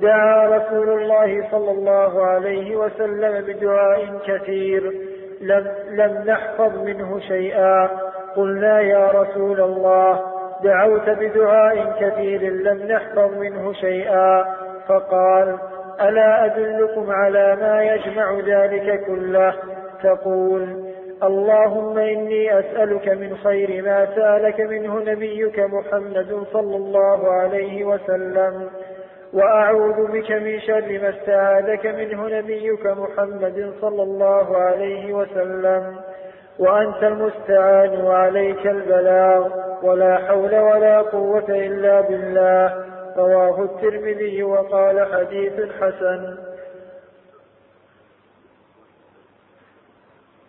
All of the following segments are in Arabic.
دعا رسول الله صلى الله عليه وسلم بدعاء كثير. لم, لم نحفظ منه شيئا. قلنا يا رسول الله دعوت بدعاء كثير لم نحفظ منه شيئا. فقال ألا أدلكم على ما يجمع ذلك كله؟ تقول اللهم إني أسألك من خير ما سألك منه نبيك محمد صلى الله عليه وسلم. وأعوذ بك من شر ما استعاذك منه نبيك محمد صلى الله عليه وسلم وأنت المستعان وعليك البلاغ ولا حول ولا قوة إلا بالله رواه الترمذي وقال حديث حسن.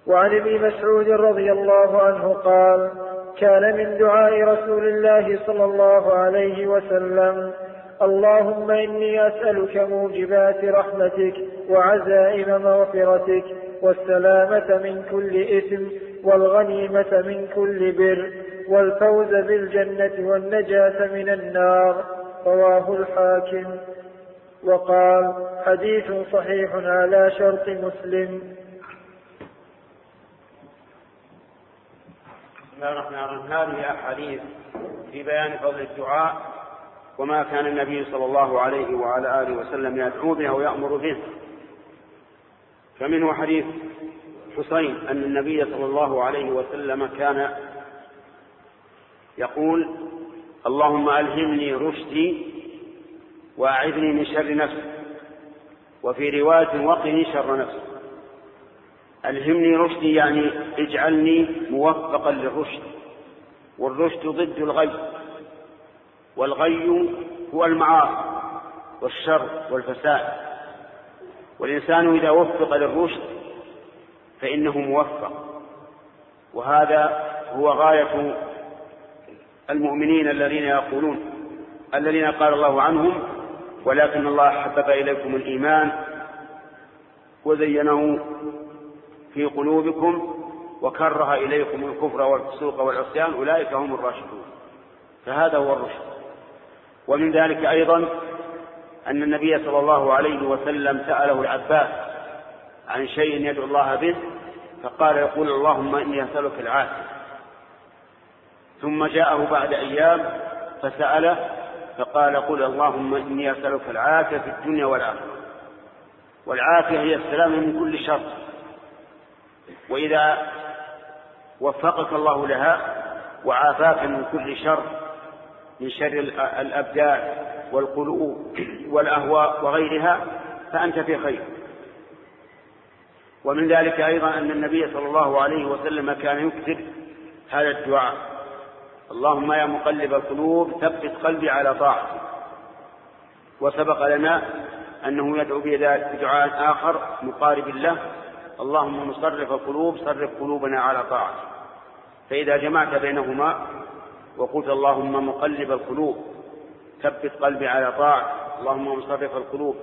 وعن ابن مسعود رضي الله عنه قال كان من دعاء رسول الله صلى الله عليه وسلم اللهم إني أسألك موجبات رحمتك وعزائم مغفرتك والسلامة من كل إثم والغنيمة من كل بر والفوز بالجنة والنجاة من النار. رواه الحاكم. وقال حديث صحيح على شرط مسلم. بسم الله الرحمن الرحيم. هذه أحاديث في بيان فضل الدعاء. وما كان النبي صلى الله عليه وعلى آله وسلم يدعو به ويأمر به. فمنه حديث حسين أن النبي صلى الله عليه وسلم كان يقول اللهم ألهمني رشدي وأعذني من شر نفسي وفي رواية وقني شر نفسي. ألهمني رشدي يعني اجعلني موفقا للرشد والرشد ضد الغي والغي هو المعاصي والشر والفساد. والإنسان إذا وفق للرشد فإنه موفق. وهذا هو غاية المؤمنين الذين يقولون الذين قال الله عنهم ولكن الله حبب إليكم الإيمان وزينه في قلوبكم وكره إليكم الكفر والفسوق والعصيان أولئك هم الراشدون. فهذا هو الرشد. ومن ذلك أيضا أن النبي صلى الله عليه وسلم سأله العباس عن شيء يدعو الله به فقال يقول اللهم إني أسألك العافية. ثم جاءه بعد أيام فسأله فقال قل اللهم إني أسألك العافية في الدنيا والآخرة. والعافية هي السلام من كل شر. وإذا وفقك الله لها وعافاك من كل شر من شر الأبدان والقلوب والأهواء وغيرها فأنت في خير. ومن ذلك أيضا أن النبي صلى الله عليه وسلم كان يكثر هذا الدعاء. اللهم يا مقلب القلوب ثبت قلبي على طاعتك. وسبق لنا أنه يدعو بدعاء آخر مقارب له. اللهم مصرف القلوب صرف قلوبنا على طاعتك. فإذا جمعت بينهما وقلت اللهم مقلب القلوب ثبت قلبي على طاعتك اللهم مصرف القلوب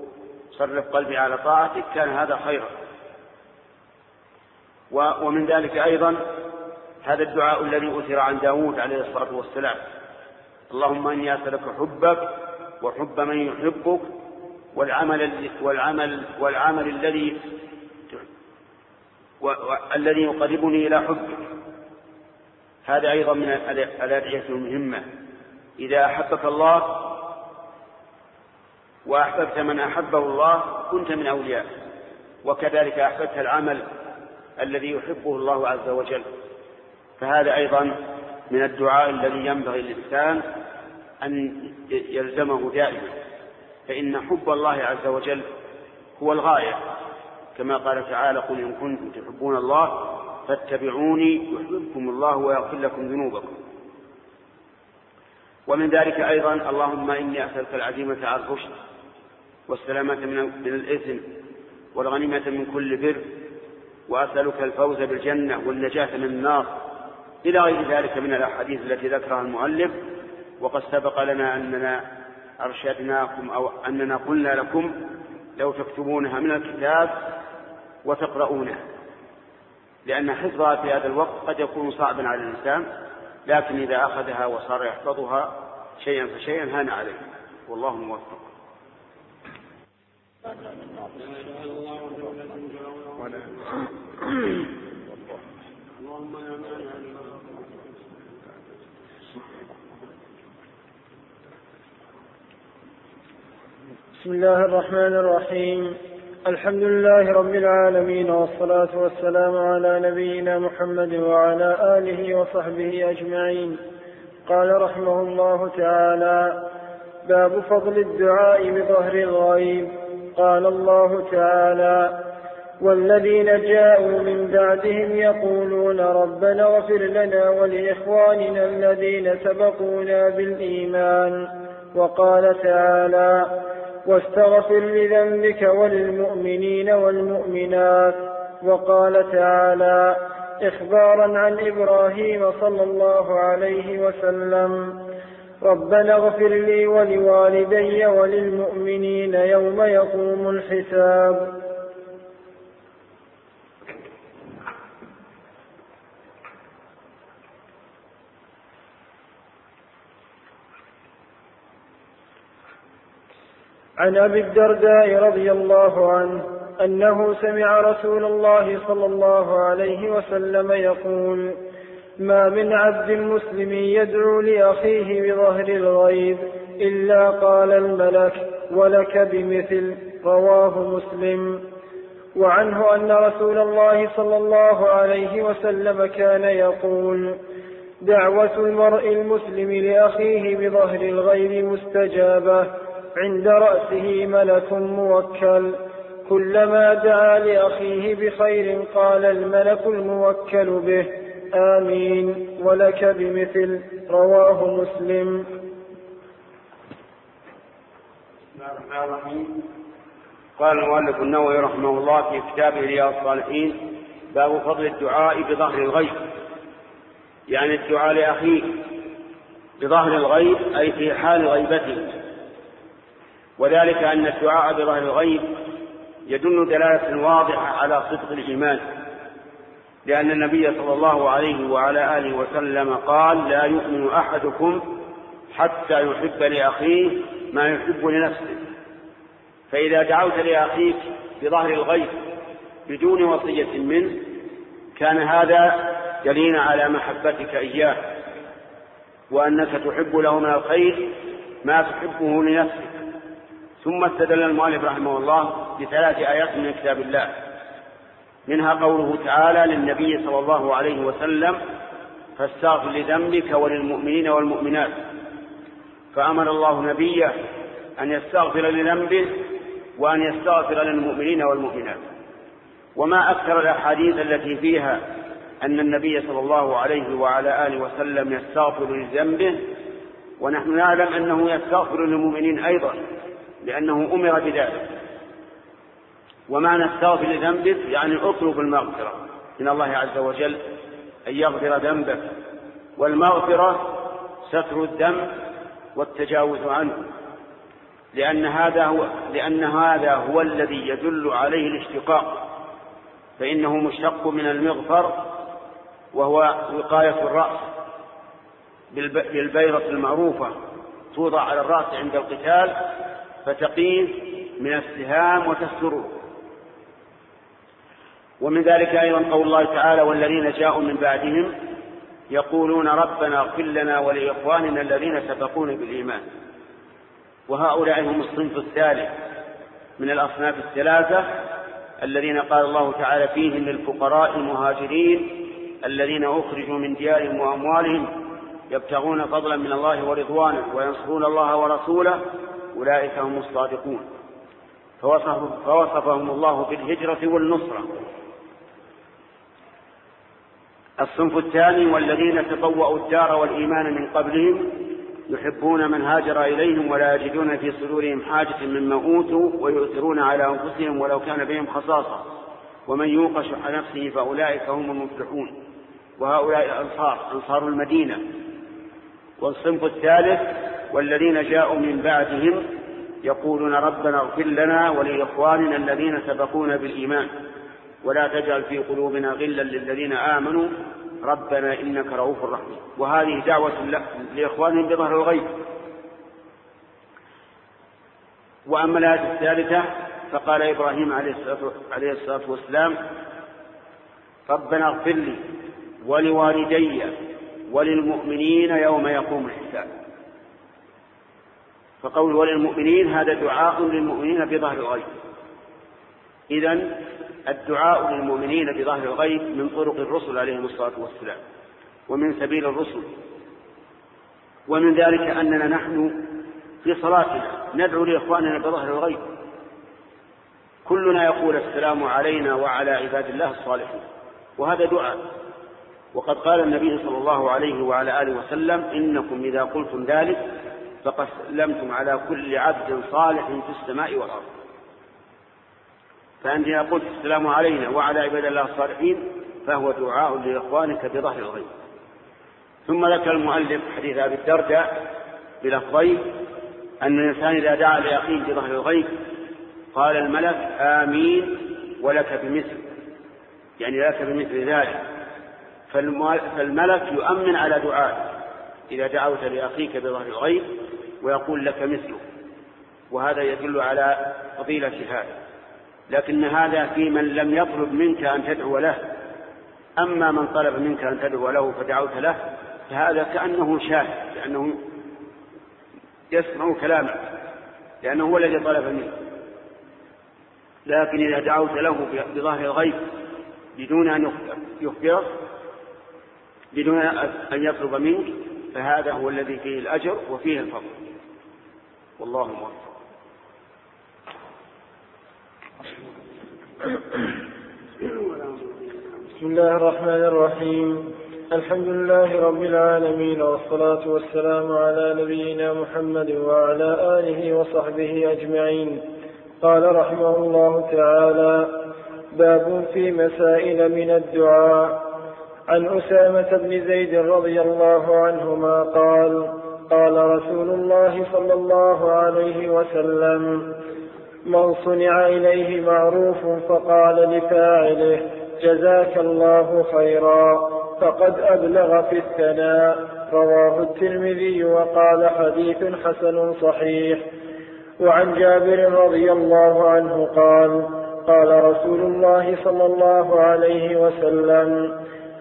صرف قلبي على طاعتك كان هذا خيرا. ومن ذلك أيضا هذا الدعاء الذي أثر عن داود عليه الصلاة والسلام. اللهم إني أسألك حبك وحب من يحبك والعمل والعمل والعمل الذي الذي يقربني إلى حبك. هذا أيضا من الأدعية المهمة. إذا أحبك الله وأحببت من أحبه الله كنت من أوليائه وكذلك أحببت العمل الذي يحبه الله عز وجل. فهذا أيضا من الدعاء الذي ينبغي للإنسان أن يلزمه دائما. فإن حب الله عز وجل هو الغاية. كما قال تعالى قل إن كنتم تحبون الله فاتبعوني يحببكم الله ويغفر لكم ذنوبكم. ومن ذلك أيضا اللهم إني أسألك العزيمة على الرشد والسلامة من, الإثم والغنيمة من كل بر وأسألك الفوز بالجنة والنجاة من النار. إلى غير ذلك من الأحاديث التي ذكرها المؤلف وقد سبق لنا أننا أرشدناكم أو أننا قلنا لكم لو تكتبونها من الكتاب وتقرؤونها. لأن حفظها في هذا الوقت قد يكون صعبا على الإنسان لكن إذا أخذها وصار يحفظها شيئا فشيئا هان عليه. والله موفق. بسم الله الرحمن الرحيم. الحمد لله رب العالمين والصلاة والسلام على نبينا محمد وعلى آله وصحبه أجمعين. قال رحمه الله تعالى باب فضل الدعاء بظهر الغيب. قال الله تعالى والذين جاءوا من بعدهم يقولون ربنا اغفر لنا ولإخواننا الذين سبقونا بالإيمان. وقال تعالى واستغفر لذنبك وللمؤمنين والمؤمنات. وقال تعالى إخبارا عن إبراهيم صلى الله عليه وسلم ربنا اغفر لي ولوالدي وللمؤمنين يوم يقوم الحساب. عن أبي الدرداء رضي الله عنه أنه سمع رسول الله صلى الله عليه وسلم يقول ما من عبد مسلم يدعو لأخيه بظهر الغيب إلا قال الملك ولك بمثل رواه مسلم. وعنه أن رسول الله صلى الله عليه وسلم كان يقول دعوة المرء المسلم لأخيه بظهر الغيب مستجابة عند رأسه ملك موكل. كلما دعا لأخيه بخير قال الملك الموكل به آمين ولك بمثل رواه مسلم. قال المؤلف النووي رحمه الله في كتابه رياض الصالحين باب فضل الدعاء بظهر الغيب. يعني الدعاء لأخيه بظهر الغيب أي في حال غيبته. وذلك أن الدعاء بظهر الغيب يدل دلالة واضحة على صدق الإيمان لأن النبي صلى الله عليه وعلى آله وسلم قال لا يؤمن أحدكم حتى يحب لأخيه ما يحب لنفسه. فإذا دعوت لأخيك بظهر الغيب بدون وصية منه كان هذا دليلا على محبتك إياه وأنك تحب له من الخير ما تحبه لنفسك. ثم استدل المؤلف رحمه الله بثلاث آيات من كتاب الله. منها قوله تعالى للنبي صلى الله عليه وسلم فاستغفر لذنبك وللمؤمنين والمؤمنات. فأمر الله نبيه أن يستغفر لذنبه وأن يستغفر للمؤمنين والمؤمنات. وما أكثر الأحاديث التي فيها أن النبي صلى الله عليه وعلى آله وسلم يستغفر لذنبه ونحن نعلم أنه يستغفر للمؤمنين أيضا. لأنه أمر بذلك. ومعنى استغفر لذنبك يعني اطلب المغفرة من الله عز وجل أن يغفر ذنبك والمغفرة ستر الذنب والتجاوز عنه. لأن هذا هو لأن هذا هو الذي يدل عليه الاشتقاق. فإنه مشتق من المغفر وهو وقاية الرأس بالبيرة المعروفة توضع على الرأس عند القتال فتقيه من السهام وتستره. ومن ذلك أيضا قول الله تعالى والذين جاءوا من بعدهم يقولون ربنا اغفر لنا ولإخواننا الذين سبقونا بالإيمان. وهؤلاء هم الصنف الثالث من الأصناف الثلاثة الذين قال الله تعالى فيهم للفقراء المهاجرين الذين أخرجوا من ديارهم وأموالهم يبتغون فضلا من الله ورضوانه وينصرون الله ورسوله أولئك هم الصادقون. فوصفهم الله بالهجرة والنصرة. الصنف الثاني والذين تطوأوا الدار والإيمان من قبلهم يحبون من هاجر إليهم ولا يجدون في صدورهم حاجة مما أوتوا ويؤثرون على أنفسهم ولو كان بهم خصاصة. ومن يوق شح نفسه فأولئك هم المفلحون. وهؤلاء الأنصار أنصار المدينة. والصنف الثالث والذين جاءوا من بعدهم يقولون ربنا اغفر لنا ولإخواننا الذين سبقونا بالإيمان. ولا تجعل في قلوبنا غلا للذين آمنوا. ربنا إنك رؤوف رحيم. وهذه دعوة لإخوانهم بظهر الغيب. وأما الآية الثالثة فقال إبراهيم عليه الصلاة والسلام ربنا اغفر لي ولوالدي وللمؤمنين يوم يقوم الحساب. فقول وللمؤمنين هذا دعاء للمؤمنين بظهر الغيب. إذا الدعاء للمؤمنين بظهر الغيب من طرق الرسل عليهم الصلاة والسلام ومن سبيل الرسل. ومن ذلك أننا نحن في صلاتنا ندعو لإخواننا بظهر الغيب. كلنا يقول السلام علينا وعلى عباد الله الصالحين. وهذا دعاء. وقد قال النبي صلى الله عليه وعلى آله وسلم إنكم إذا قلتم ذلك فقد سلمتم على كل عبد صالح في السماء والأرض. فأنت إذا قلت السلام علينا وعلى عباد الله الصالحين فهو دعاء لإخوانك بظهر الغيب. ثم ذكر المؤلف حديث أبي الدرداء بلفظين أن الإنسان إذا دعا لأخيه بظهر الغيب قال الملك آمين ولك بمثل. يعني لك بمثل ذلك. فالملك يؤمن على دعائك. إذا دعوت لأخيك بظهر الغيب ويقول لك مثله. وهذا يدل على فضيلة هذا لكن هذا في من لم يطلب منك أن تدعو له. أما من طلب منك أن تدعو له فدعوت له فهذا كأنه شاهد لأنه يسمع كلامك لأنه هو الذي طلب منك. لكن إذا دعوت له بظاهر الغيب بدون أن يخبرك بدون أن يطلب منك فهذا هو الذي فيه الأجر وفيه الفضل. والله موفق. بسم الله الرحمن الرحيم. الحمد لله رب العالمين والصلاة والسلام على نبينا محمد وعلى آله وصحبه أجمعين. قال رحمه الله تعالى باب في مسائل من الدعاء. عن أسامة بن زيد رضي الله عنهما قال قال رسول الله صلى الله عليه وسلم من صنع إليه معروف فقال لفاعله جزاك الله خيرا فقد أبلغ في الثناء. رواه الترمذي وقال حديث حسن صحيح. وعن جابر رضي الله عنه قال قال رسول الله صلى الله عليه وسلم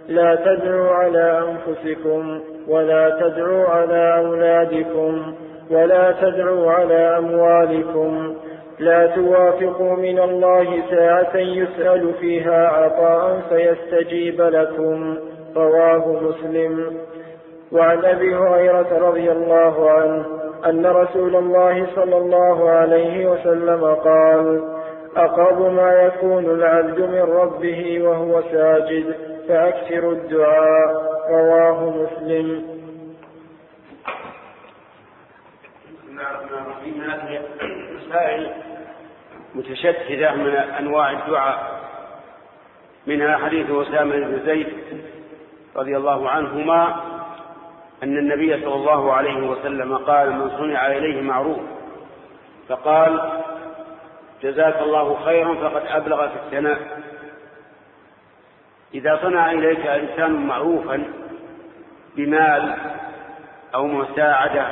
لا تدعوا على أنفسكم ولا تدعوا على أولادكم ولا تدعوا على أموالكم لا توافقوا من الله ساعة يسأل فيها عطاء فيستجيب لكم رواه مسلم. وعن أبي هريرة رضي الله عنه أن رسول الله صلى الله عليه وسلم قال أقرب ما يكون العبد من ربه وهو ساجد فأكثر الدعاء. رواه مسلم. مسائل متشتتة من أنواع الدعاء. منها حديث أسامة بن زيد رضي الله عنهما أن النبي صلى الله عليه وسلم قال من صنع إليه معروف فقال جزاك الله خيرا فقد أبلغ في الثناء. إذا صنع إليك إنسان معروفا بمال أو مساعدة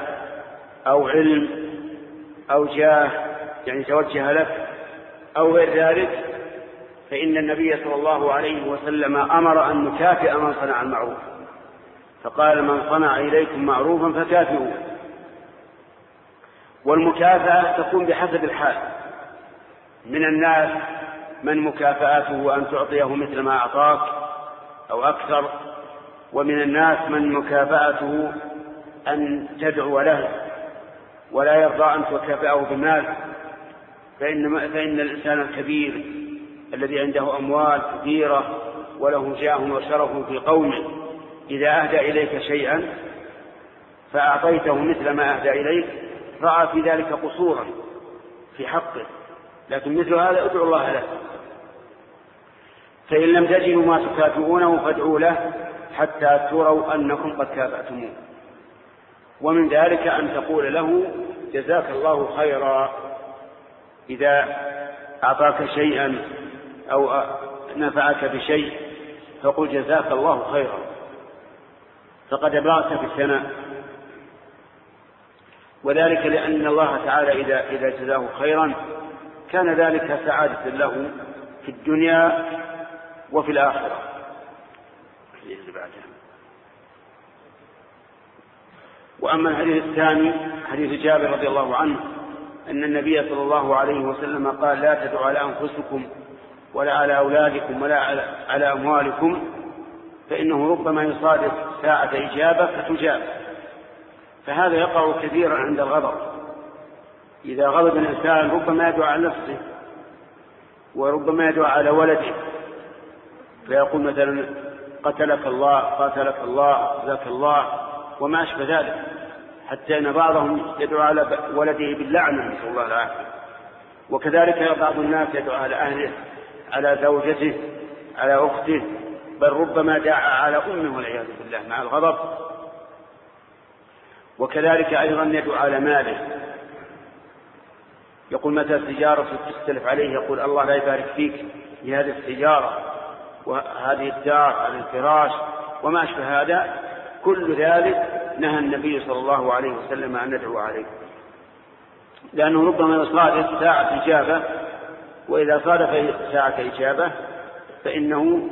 أو علم أو جاه يعني توجه لك أو غير ذلك فإن النبي صلى الله عليه وسلم أمر أن نكافئ من صنع المعروف. فقال من صنع إليكم معروفا فكافئوه. والمكافأة تكون بحسب الحال. من الناس من مكافأته أن تعطيه مثل ما أعطاك أو أكثر؟ ومن الناس من مكافأته أن تدعو له ولا يرضى أن تكافئه بمال فإن, فإن الإنسان الكبير الذي عنده أموال كثيرة وله جاه وشرف في قومه إذا أهدى إليك شيئا فأعطيته مثل ما أهدى إليك رأى في ذلك قصورا في حقه. لكن مثل هذا ادعو الله له. فإن لم تجدوا ما تكافئونه فادعوا له حتى تروا أنكم قد كافأتموه. ومن ذلك أن تقول له جزاك الله خيرا إذا أعطاك شيئا أو نفعك بشيء فقل جزاك الله خيرا. فقد أبلغت في الثناء. وذلك لأن الله تعالى إذا إذا جزاه خيرا كان ذلك سعادة له في الدنيا وفي الآخرة. وأما الحديث الثاني حديث جابر رضي الله عنه أن النبي صلى الله عليه وسلم قال لا تدعوا على أنفسكم ولا على أولادكم ولا على أموالكم فإنه ربما يصادف ساعة إجابة فتجاب. فهذا يقع كثيرا عند الغضب. إذا غضب الإنسان ربما يدعو على نفسه وربما يدعو على ولده. فيقول مثلا قتلك الله قاتلك الله ذاك الله وما أشبه ذلك. حتى أن بعضهم يدعو على ولده باللعنة نسأل الله العافية. وكذلك بعض الناس يدعو على أهله على زوجته على أخته بل ربما دعا على أمه والعياذ بالله مع الغضب. وكذلك أيضا يدعو على ماله. يقول متى السجارة تستلف عليه؟ يقول الله لا يبارك فيك. في هذه السجارة وهذه الدار هذا الفراش وما أشبه هذا كل ذلك نهى النبي صلى الله عليه وسلم أن ندعو عليه. لأنه ربما يصادف ساعة إجابة وإذا صادف ساعة إجابة فإنه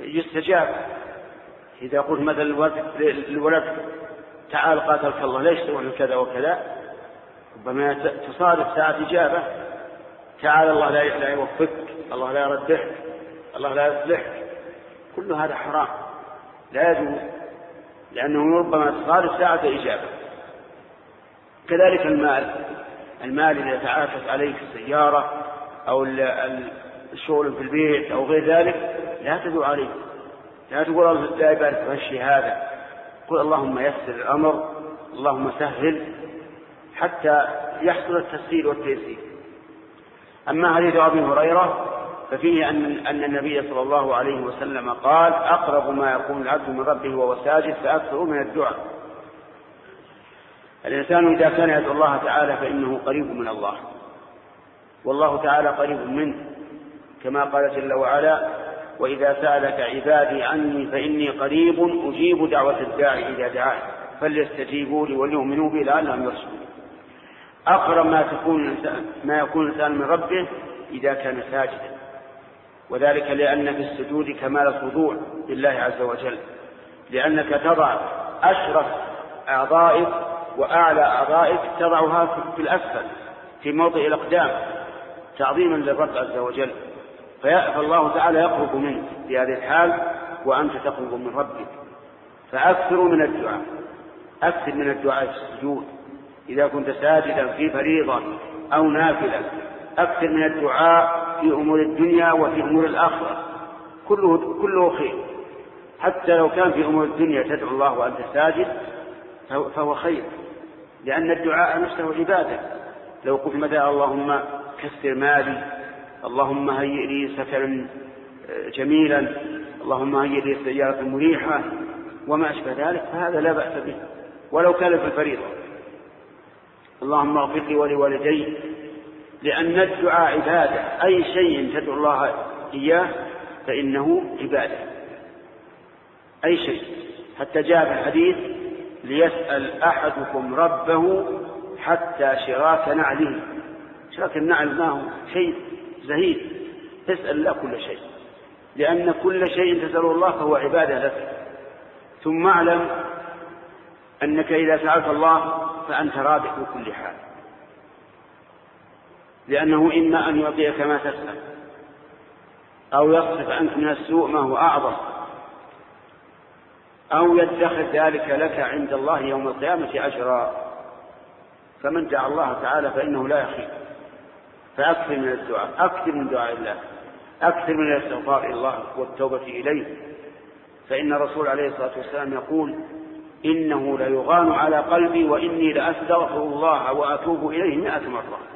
يستجاب. إذا قلت مثلا الولد تعال قاتلك الله ليش تروح كذا وكذا؟ ربما تصادف ساعة إجابة تعال الله لا يوفقك الله لا يردك. الله لا يصلحك كل هذا حرام. لا يجوز. لأنه ربما تصادف ساعة إجابة. كذلك المال. المال إذا تعافت عليك السيارة أو الشغل في البيت أو غير ذلك لا تدعو عليه. لا تقول لا يبارك غشي هذا. قل اللهم يسر الأمر اللهم سهل حتى يحصل التسهيل والتيسير. أما حديث أبي هريرة ففيه أن أن النبي صلى الله عليه وسلم قال أقرب ما يكون العبد من ربه وهو ساجد فأكثر من الدعاء. الإنسان إذا كان يدعو الله تعالى فإنه قريب من الله. والله تعالى قريب منه كما قال جل وعلا وإذا سألك عبادي عني فإني قريب أجيب دعوة الداعي إذا دعاه فليستجيبوا لي وليؤمنوا بي لعلهم يرشدون. أقرب ما تكون ما يكون الإنسان من ربه إذا كان ساجدا. وذلك لأن في السجود كمال الخضوع لله عز وجل لأنك تضع أشرف أعضائك وأعلى أعضائك تضعها في الأسفل في موضع الأقدام تعظيما للرب عز وجل. فالله تعالى يقرب منك في هذه الحال وأنت تقرب من ربك. فأكثروا من الدعاء أكثر من الدعاء في السجود. إذا كنت ساجدا في فريضة أو نافلة أكثر من الدعاء في أمور الدنيا وفي أمور الآخرة. كله كله خير. حتى لو كان في أمور الدنيا تدعو الله وأنت ساجد فهو خير. لأن الدعاء نفسه عبادة. لو قلت مثلا اللهم كثر مالي. اللهم هيئ لي سكنا آه، جميلا. اللهم هيئ لي سيارة مريحة. وما أشبه ذلك فهذا لا بأس به. ولو كان في الفريضة. اللهم اغفر لي ولوالدي. لأن الدعاء عبادة أي شيء تدعو الله إياه فإنه عبادة. أي شيء. حتى جاء في الحديث ليسأل أحدكم ربه حتى شراك نعله. شراك النعل ما هو؟ شيء زهيد. تسأل الله كل شيء. لأن كل شيء تسأل الله فهو عبادة لك. ثم اعلم أنك إذا سألت الله فأنت رابح بكل حال. لأنه إما أن يعطيك ما تسأل أو يصرف عنك من السوء ما هو أعظم أو يدخر ذلك لك عند الله يوم القيامة أجرا. فمن دعا الله تعالى فإنه لا يخيب فأكثر من الدعاء أكثر من دعاء الله أكثر من الاستغفار إلى الله والتوبة إليه. فإن الرسول عليه الصلاة والسلام يقول إنه ليغان على قلبي وإني لأستغفر الله وأتوب إليه مئة مرة.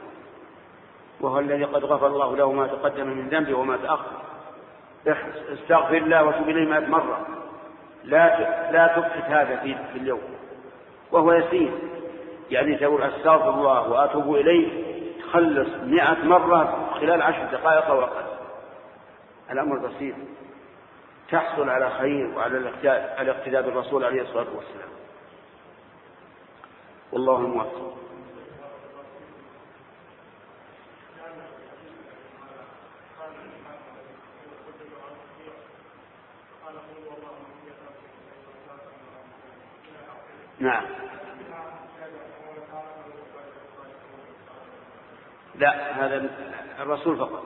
وهو الذي قد غفر الله له ما تقدم من ذنبه وما تأخر. استغفر الله وتوب إليه مئة مرة. لا لا تبحث هذا في, اليوم. وهو يسير. يعني تقول أستغفر الله وأتوب إليه تخلص مئة مرة خلال عشر دقائق أو أقل. الأمر بسيط. تحصل على خير وعلى الاقتداء بالرسول عليه الصلاة والسلام. والله الموفق. نعم. لا هذا الرسول فقط.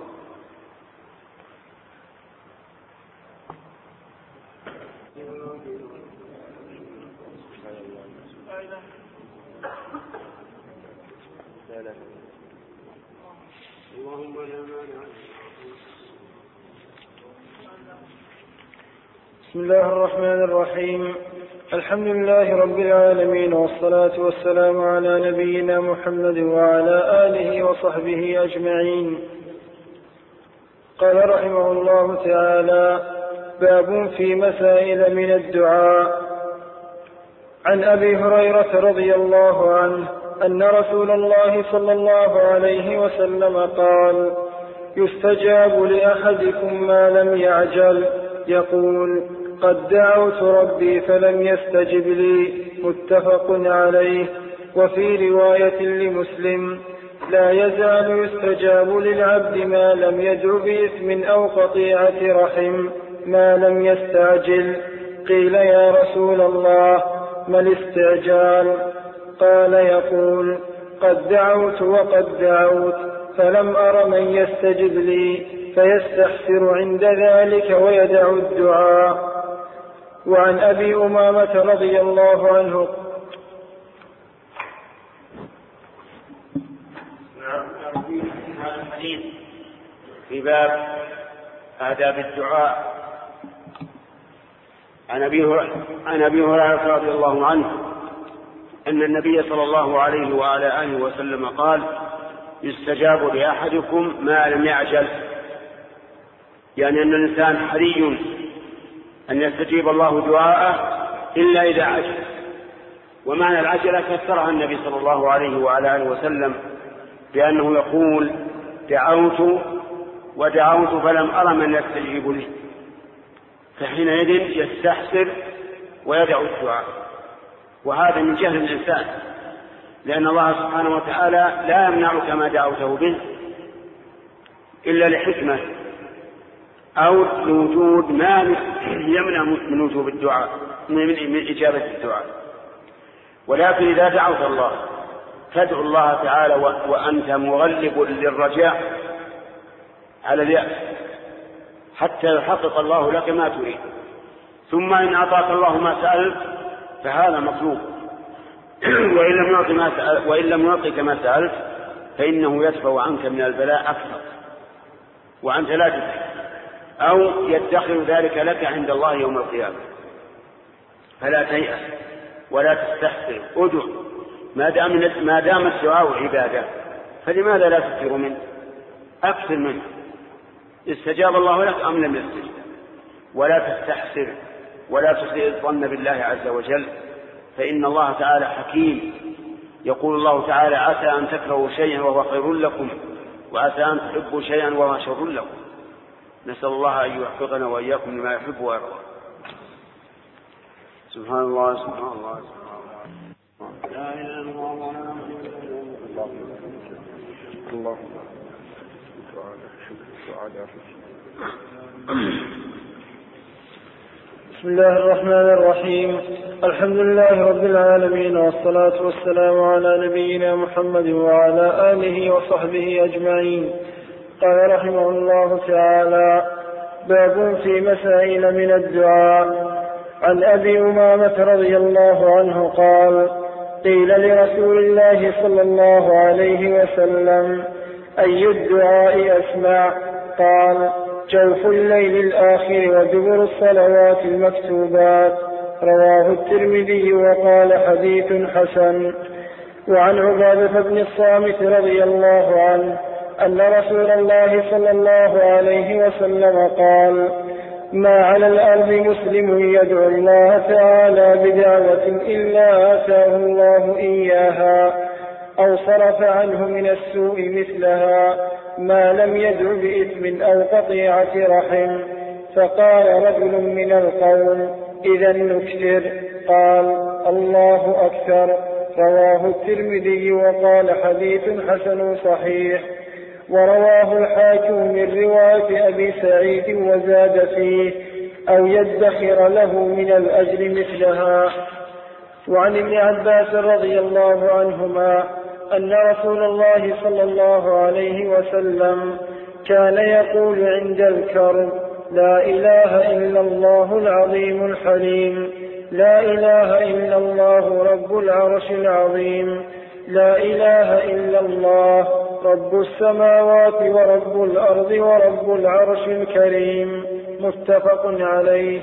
بسم الله الرحمن الرحيم. الحمد لله رب العالمين والصلاة والسلام على نبينا محمد وعلى آله وصحبه أجمعين قال رحمه الله تعالى باب في مسائل من الدعاء عن أبي هريرة رضي الله عنه أن رسول الله صلى الله عليه وسلم قال يستجاب لأحدكم ما لم يعجل يقول قد دعوت ربي فلم يستجب لي متفق عليه. وفي رواية لمسلم لا يزال يستجاب للعبد ما لم يدع بإثم أو قطيعة رحم ما لم يستعجل. قيل يا رسول الله ما الاستعجال؟ قال يقول قد دعوت وقد دعوت فلم أر من يستجب لي فيستحسر عند ذلك ويدع الدعاء. وعن أبي أمامة رضي الله عنه. هذا الحديث في باب آداب الدعاء. عن أبي عن أبي هريرة رضي الله عنه أن النبي صلى الله عليه وعلى آله وسلم قال يستجاب لأحدكم ما لم يعجل. يعني أن الإنسان حري أن يستجيب الله دعاءه إلا إذا عجل. ومعنى العجلة فسرها النبي صلى الله عليه وعلى آله وسلم بأنه يقول دعوت ودعوت فلم أر من يستجيب لي. فحينئذ يستحسر ويدعو الدعاء. وهذا من جهل الإنسان لأن الله سبحانه وتعالى لا يمنعك ما دعوته به إلا لحكمة. أو لوجود ما يمنع من وجوب الدعاء من إجابة الدعاء. ولكن إذا دعوت الله تدعو الله تعالى وأنت مغلب للرجاء على اليأس حتى يحقق الله لك ما تريد. ثم إن أعطاك الله ما سألت فهذا مطلوب. وإن لم يعطي ما سأل وإن لم يعطيك ما سألت فإنه يدفع عنك من البلاء أكثر. وأنت لا تدري. أو يدخر ذلك لك عند الله يوم القيامة. فلا تيأس ولا تستحسر ادع ما دام ما دام الدعاء عبادة فلماذا لا تكثر منه؟ أكثر منه. استجاب الله لك أم لم يستجب؟ ولا تستحسر ولا تسيء الظن بالله عز وجل فإن الله تعالى حكيم. يقول الله تعالى عسى أن تكرهوا شيئا وهو خير لكم وعسى أن تحبوا شيئا وهو شر لكم. نسأل الله أن يوفقنا وإياكم لما يحب ويرضى. سبحان الله سبحان الله سبحان الله. لا إله إلا الله اللهم بسم الله الرحمن الرحيم. الحمد لله رب العالمين والصلاة والسلام على نبينا محمد وعلى آله وصحبه أجمعين. قال رحمه الله تعالى باب في مسائل من الدعاء. عن أبي أمامة رضي الله عنه قال قيل لرسول الله صلى الله عليه وسلم أي الدعاء أسمع؟ قال جوف الليل الآخر ودبر الصلوات المكتوبات. رواه الترمذي وقال حديث حسن. وعن عبادة بن الصامت رضي الله عنه أن رسول الله صلى الله عليه وسلم قال ما على الأرض مسلم يدعو الله تعالى بدعوة إلا آتاه الله إياها أو صرف عنه من السوء مثلها ما لم يدع بإثم أو قطيعة رحم. فقال رجل من القوم إذا نكثر. قال الله أكثر. رواه الترمذي وقال حديث حسن صحيح. ورواه الحاكم من رواية أبي سعيد وزاد فيه أو يدخر له من الأجر مثلها. وعن ابن عباس رضي الله عنهما أن رسول الله صلى الله عليه وسلم كان يقول عند الكرب لا إله إلا الله العظيم الحليم لا إله إلا الله رب العرش العظيم لا إله إلا الله رب السماوات ورب الأرض ورب العرش الكريم متفق عليه.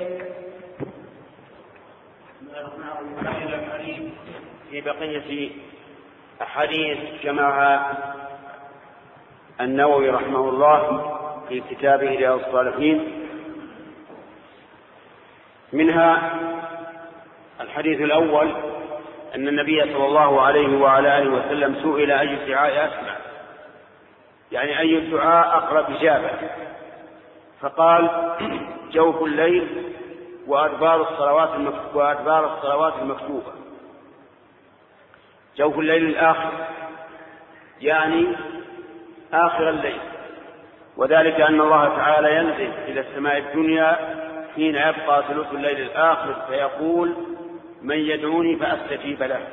في بقية أحاديث جمعها النووي رحمه الله في كتابه رياض الصالحين. منها الحديث الأول أن النبي صلى الله عليه وعلى آله وسلم سئل أي الدعاء أسمع. يعني أي الدعاء أقرب إجابة. فقال جوف الليل وأدبار الصلوات وأدبار الصلوات المكتوبة. جوف الليل الآخر يعني آخر الليل. وذلك أن الله تعالى ينزل إلى السماء الدنيا حين يبقى ثلث الليل الآخر فيقول من يدعوني فأستجيب له.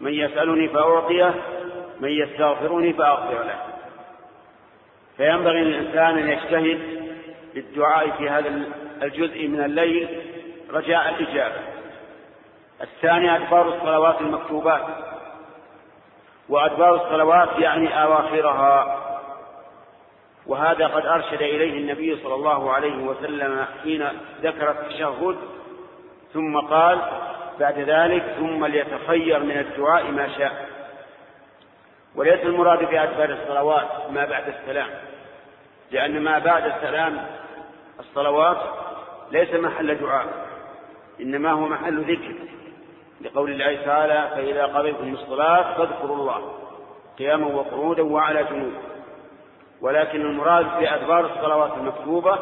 من يسألني فأعطيه من يستغفرني فأغفر له. فينبغي للإنسان أن يجتهد بالدعاء في هذا الجزء من الليل رجاء الإجابة. الثاني أدبار الصلوات المكتوبات. وأدبار الصلوات يعني أواخرها. وهذا قد أرشد إليه النبي صلى الله عليه وسلم حين ذكر التشهد ثم قال بعد ذلك ثم ليتخير من الدعاء ما شاء. وليس المراد بأدبار الصلوات ما بعد السلام لأن ما بعد السلام الصلوات ليس محل دعاء إنما هو محل ذكر. لقول الله تعالى فإذا قضيتم الصلاة فاذكروا الله قياما وقعودا وعلى جنوب. ولكن المراد في أدبار الصلوات المكتوبة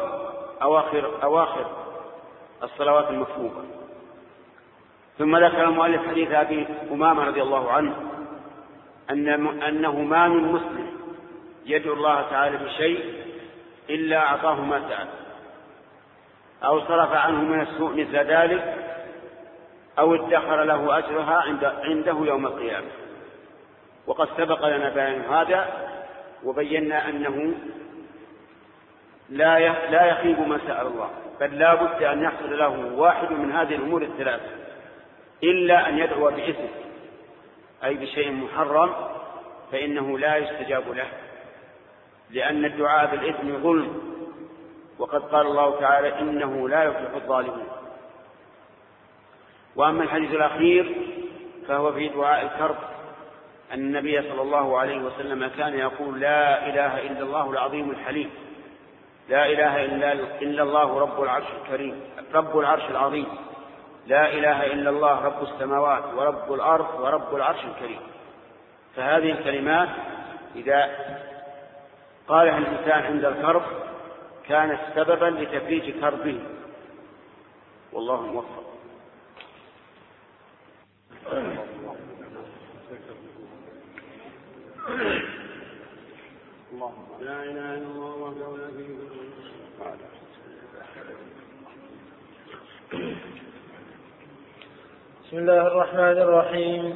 أواخر أواخر الصلوات المكتوبة. ثم ذكر المؤلف حديث أبي أمامة رضي الله عنه أن أنه ما من مسلم يدعو الله تعالى بشيء إلا أعطاه ما سأل. أو صرف عنه من السوء مثل ذلك أو ادخر له أجرها عند عنده يوم القيامة. وقد سبق لنا بيان هذا وبينا أنه لا لا يخيب ما سأل الله بل لا بد أن يحصل له واحد من هذه الأمور الثلاثة. إلا أن يدعو بإثم أي بشيء محرم فإنه لا يستجاب له لأن الدعاء بالإثم ظلم وقد قال الله تعالى إنه لا يفلح الظالمون. وأما الحديث الأخير فهو في دعاء الكرب أن النبي صلى الله عليه وسلم كان يقول لا إله إلا الله العظيم الحليم لا إله إلا, إلا الله رب العرش الكريم رب العرش العظيم. لا إله إلا الله رب السماوات ورب الأرض ورب العرش الكريم. فهذه الكلمات إذا قالها الإنسان عند الكرب كانت سببا لتفريج كربه. والله موفق. لا اله الا الله وحده لا شريك له بسم الله الرحمن الرحيم.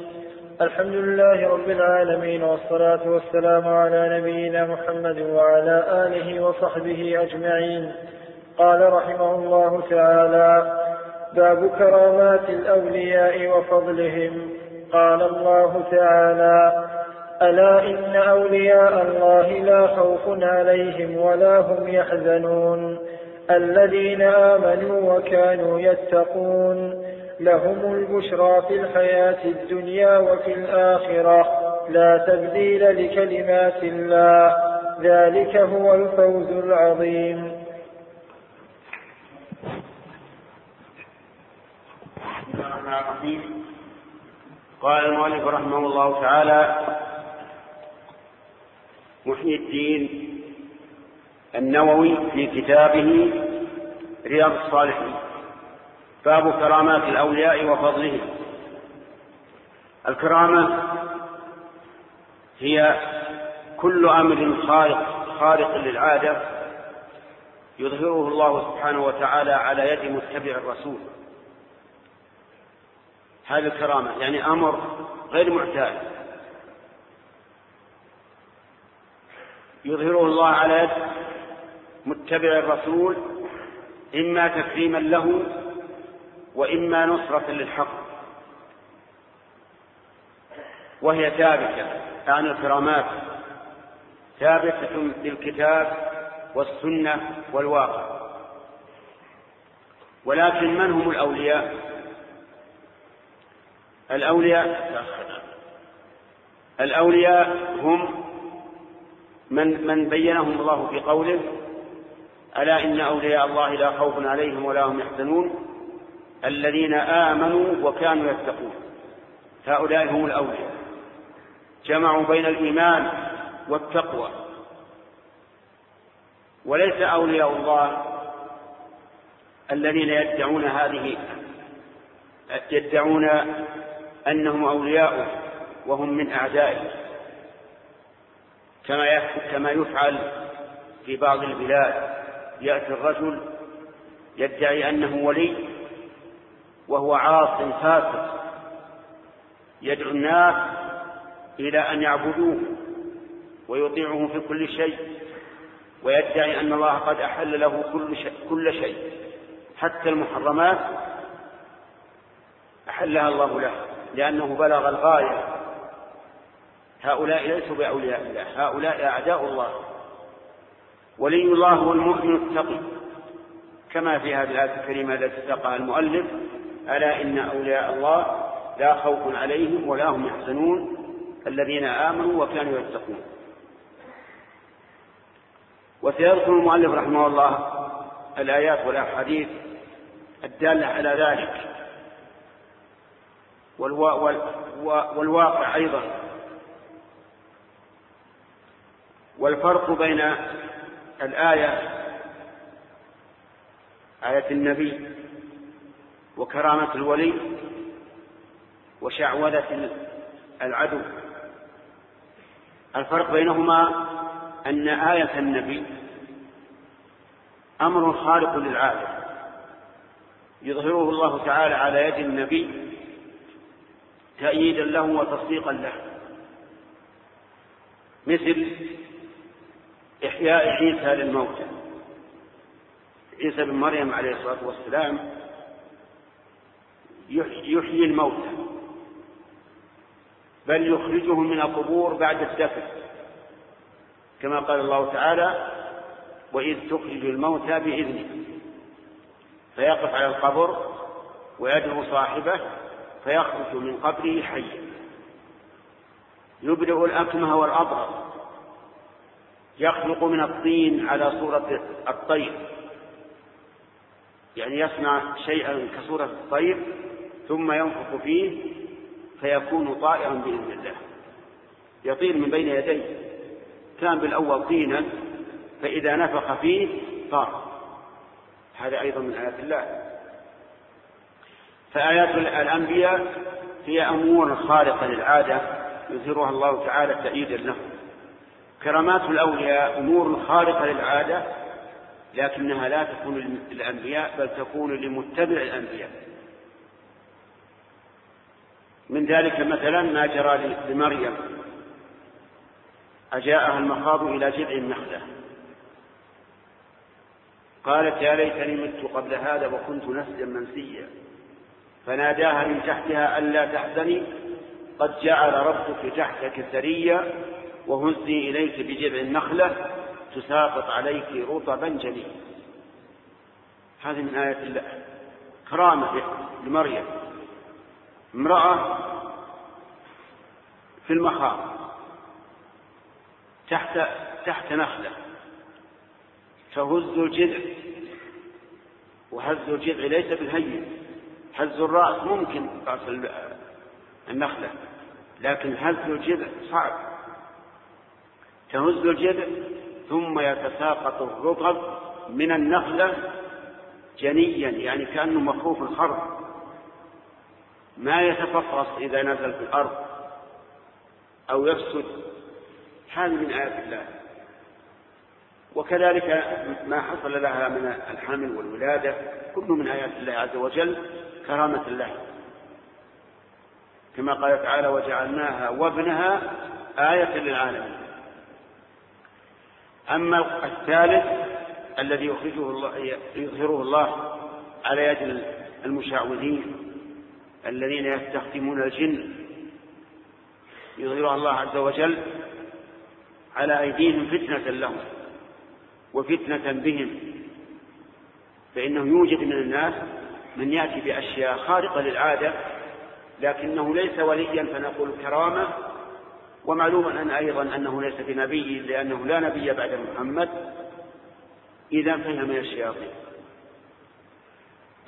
الحمد لله رب العالمين والصلاة والسلام على نبينا محمد وعلى آله وصحبه أجمعين. قال رحمه الله تعالى باب كرامات الأولياء وفضلهم قال الله تعالى ألا إن أولياء الله لا خوف عليهم ولا هم يحزنون. الذين آمنوا وكانوا يتقون لهم البشرى في الحياة الدنيا وفي الآخرة لا تبديل لكلمات الله. ذلك هو الفوز العظيم. قال المؤلف رحمه الله تعالى محيي الدين النووي في كتابه رياض الصالحين. باب كرامات الأولياء وفضلهم. الكرامة هي كل أمر خارق خارق للعادة يظهره الله سبحانه وتعالى على يد متبع الرسول. هذه الكرامة يعني أمر غير معتاد. يظهره الله على يد متبع الرسول إما تكريما له وإما نصرة للحق. وهي ثابتة عن الكرامات. ثابتة بالكتاب والسنة والواقع. ولكن من هم الأولياء؟ الأولياء الأولياء هم من من بينهم الله في قوله ألا إن أولياء الله لا خوف عليهم ولا هم يحزنون؟ الذين آمنوا وكانوا يتقون. هؤلاء هم الأولياء. جمعوا بين الإيمان والتقوى. وليس أولياء الله الذين يدعون هذه يدعون أنهم أولياء وهم من أعدائه كما كما يفعل في بعض البلاد. يأتي الرجل يدعي أنه ولي وهو عاص فاسق يدعو الناس إلى أن يعبدوه ويطيعه في كل شيء ويدعي أن الله قد أحل له كل شيء, كل شيء حتى المحرمات أحلها الله له لأنه بلغ الغاية. هؤلاء ليسوا بأولياء الله هؤلاء أعداء الله. ولي الله هو المؤمن التقي كما في هذه الآية الكريمة التي ساقها المؤلف. ألا إن أولياء الله لا خوف عليهم ولا هم يحزنون الذين آمنوا وكانوا يتقون. وسيذكر المؤلف رحمه الله الآيات والأحاديث الدالة على ذلك. والواقع أيضا. والفرق بين الآية آية النبي وكرامة الولي وشعوذة العدو. الفرق بينهما أن آية النبي أمر خارق للعادة. يظهره الله تعالى على يد النبي تأييدا له وتصديقا له. مثل إحياء عيسى للموتى. عيسى بن مريم عليه الصلاة والسلام يحيي الموتى بل يخرجهم من القبور بعد الدفن. كما قال الله تعالى وإذ تخرج الموتى بإذنه. فيقف على القبر ويدعو صاحبه فيخرج من قبره حيا. يبدأ الأكمه والأبرص. يخلق من الطين على صورة الطير. يعني يصنع شيئا كصورة الطير ثم ينفخ فيه فيكون طائرا بإذن الله. يطير من بين يديه. كان بالأول طينا فإذا نفخ فيه طار. هذا أيضا من آيات الله. فآيات الأنبياء هي أمور خارقة للعادة يظهرها الله تعالى تأييدا له كرامات الأولياء أمور خارقة للعادة لكنها لا تكون للأنبياء بل تكون لمتبع الأنبياء. من ذلك مثلا ما جرى لمريم. أجاءها المخاض إلى جذع النخلة. قالت يا ليتني مت قبل هذا وكنت نسيا منسيا. فناداها من تحتها ألا تحزني. قد جعل ربك تحتك سريا وهزي إليك بجذع النخلة. تساقط عليك رطبا جنيا هذه من آيات الله. كرامة لمريم. امرأة في المخاض تحت تحت نخلة فهز الجذع وهز الجذع ليس بالهين هز الرأس ممكن رأس النخلة لكن هز الجذع صعب. تهز الجذع ثم يتساقط الرطب من النخلة جنيا يعني كأنه مخوف الخرق. ما يتفطرس إذا نزل في الأرض أو يفسد. هذه من آيات الله. وكذلك ما حصل لها من الحمل والولادة كله من آيات الله عز وجل كرامة الله. كما قال تعالى وجعلناها وابنها آية للعالمين. أما الثالث الذي يخرجه الله يظهره الله على يد المشعوذين الذين يستخدمون الجن يظهرها الله عز وجل على أيديهم فتنة لهم وفتنة بهم فإنه يوجد من الناس من يأتي بأشياء خارقة للعادة لكنه ليس وليا فنقول كرامة ومعلوم أن أيضا أنه ليس بنبي لأنه لا نبي بعد محمد. إذا فهم من الشياطين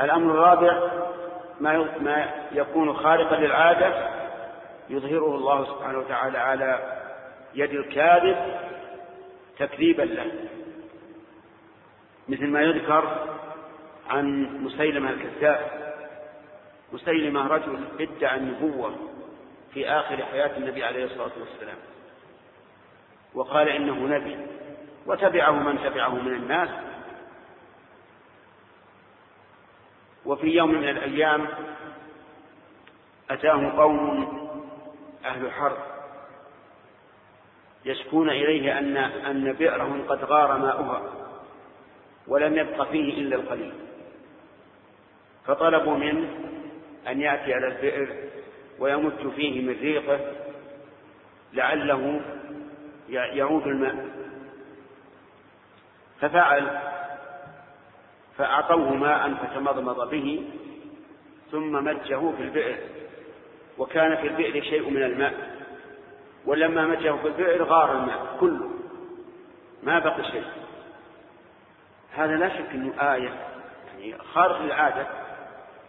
الأمر الرابع ما يكون خارقا للعادة يظهره الله سبحانه وتعالى على يد الكاذب تكذيبا له. مثل ما يذكر عن مسيلمة الكذاب. مسيلمة رجل ادعى النبوة في آخر حياة النبي عليه الصلاة والسلام. وقال إنه نبي وتبعه من تبعه من الناس. وفي يوم من الأيام أتاه قوم أهل حرب يشكون إليه أن أن بئرهم قد غار ماؤها ولم يبق فيه إلا القليل. فطلبوا منه أن يأتي على البئر ويمت فيه من ريقه لعله يعود الماء. ففعل فأعطوه ماء فتمضمض به ثم مجه في البئر وكان في البئر شيء من الماء. ولما مجه في البئر غار الماء كله ما بقي شيء. هذا لا شك إنه آية يعني خارق للعادة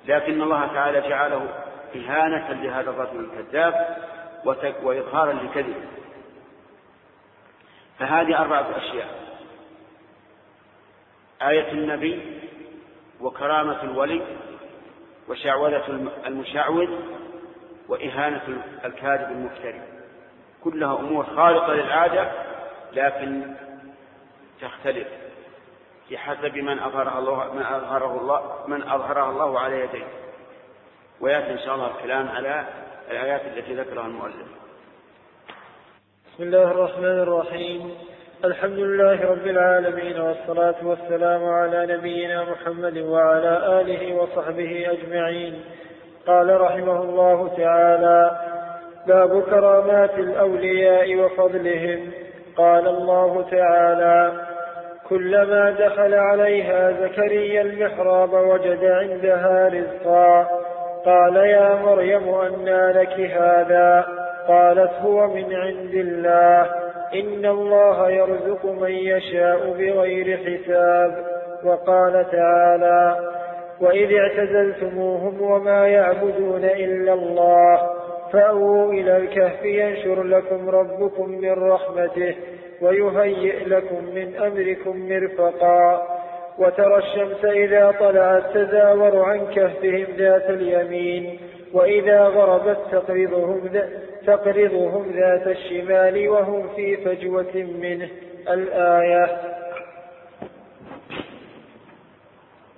لكن الله تعالى جعله إهانة لهذا الرجل الكذاب وإظهارا لكذبه فهذه أربعة أشياء. آية النبي وكرامة الولي وشعوذة المشعوذ وإهانة الكاذب المفتري. كلها أمور خارقة للعادة لكن تختلف بحسب من أظهرها الله من أظهره الله من أظهرها الله على يديه. ويأتي إن شاء الله الكلام على الآيات التي ذكرها المؤلف. بسم الله الرحمن الرحيم. الحمد لله رب العالمين والصلاة والسلام على نبينا محمد وعلى آله وصحبه أجمعين. قال رحمه الله تعالى باب كرامات الأولياء وفضلهم. قال الله تعالى كلما دخل عليها زكريا المحراب وجد عندها رزقا. قال يا مريم أنى لك هذا؟ قالت هو من عند الله. إن الله يرزق من يشاء بغير حساب وقال تعالى وإذ اعتزلتموهم وما يعبدون إلا الله فأووا إلى الكهف ينشر لكم ربكم من رحمته ويهيئ لكم من أمركم مرفقا وترى الشمس إذا طلعت تزاور عن كهفهم ذات اليمين وإذا غربت تقرضهم, تقرضهم ذات الشمال وهم في فجوة منه. الآية.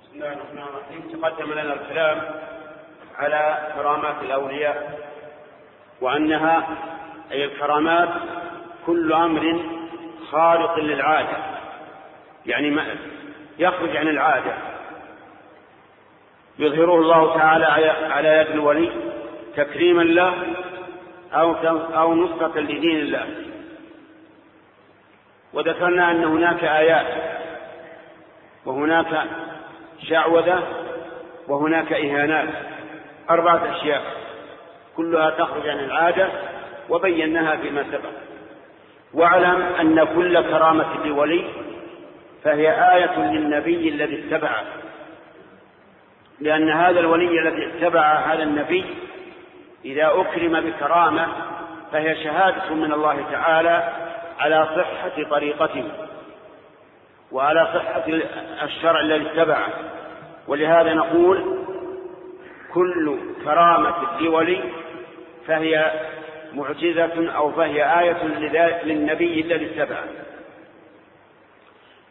بسم الله الرحمن الرحيم. تقدم لنا الكلام على كرامات الأولياء وأنها أي الكرامات كل أمر خارق للعادة. يعني يخرج عن العادة. يظهره الله تعالى على يد الولي تكريما له أو أو نصرة لدين الله. وذكرنا أن هناك آيات وهناك شعوذة وهناك إهانات أربعة أشياء كلها تخرج عن العادة وبيناها فيما سبق. واعلم أن كل كرامة لولي فهي آية للنبي الذي اتبعه. لأن هذا الولي الذي اتبع هذا النبي إذا أكرم بكرامة فهي شهادة من الله تعالى على صحة طريقته وعلى صحة الشرع الذي اتبعه. ولهذا نقول كل كرامة لولي فهي معجزة أو فهي آية للنبي الذي اتبعه.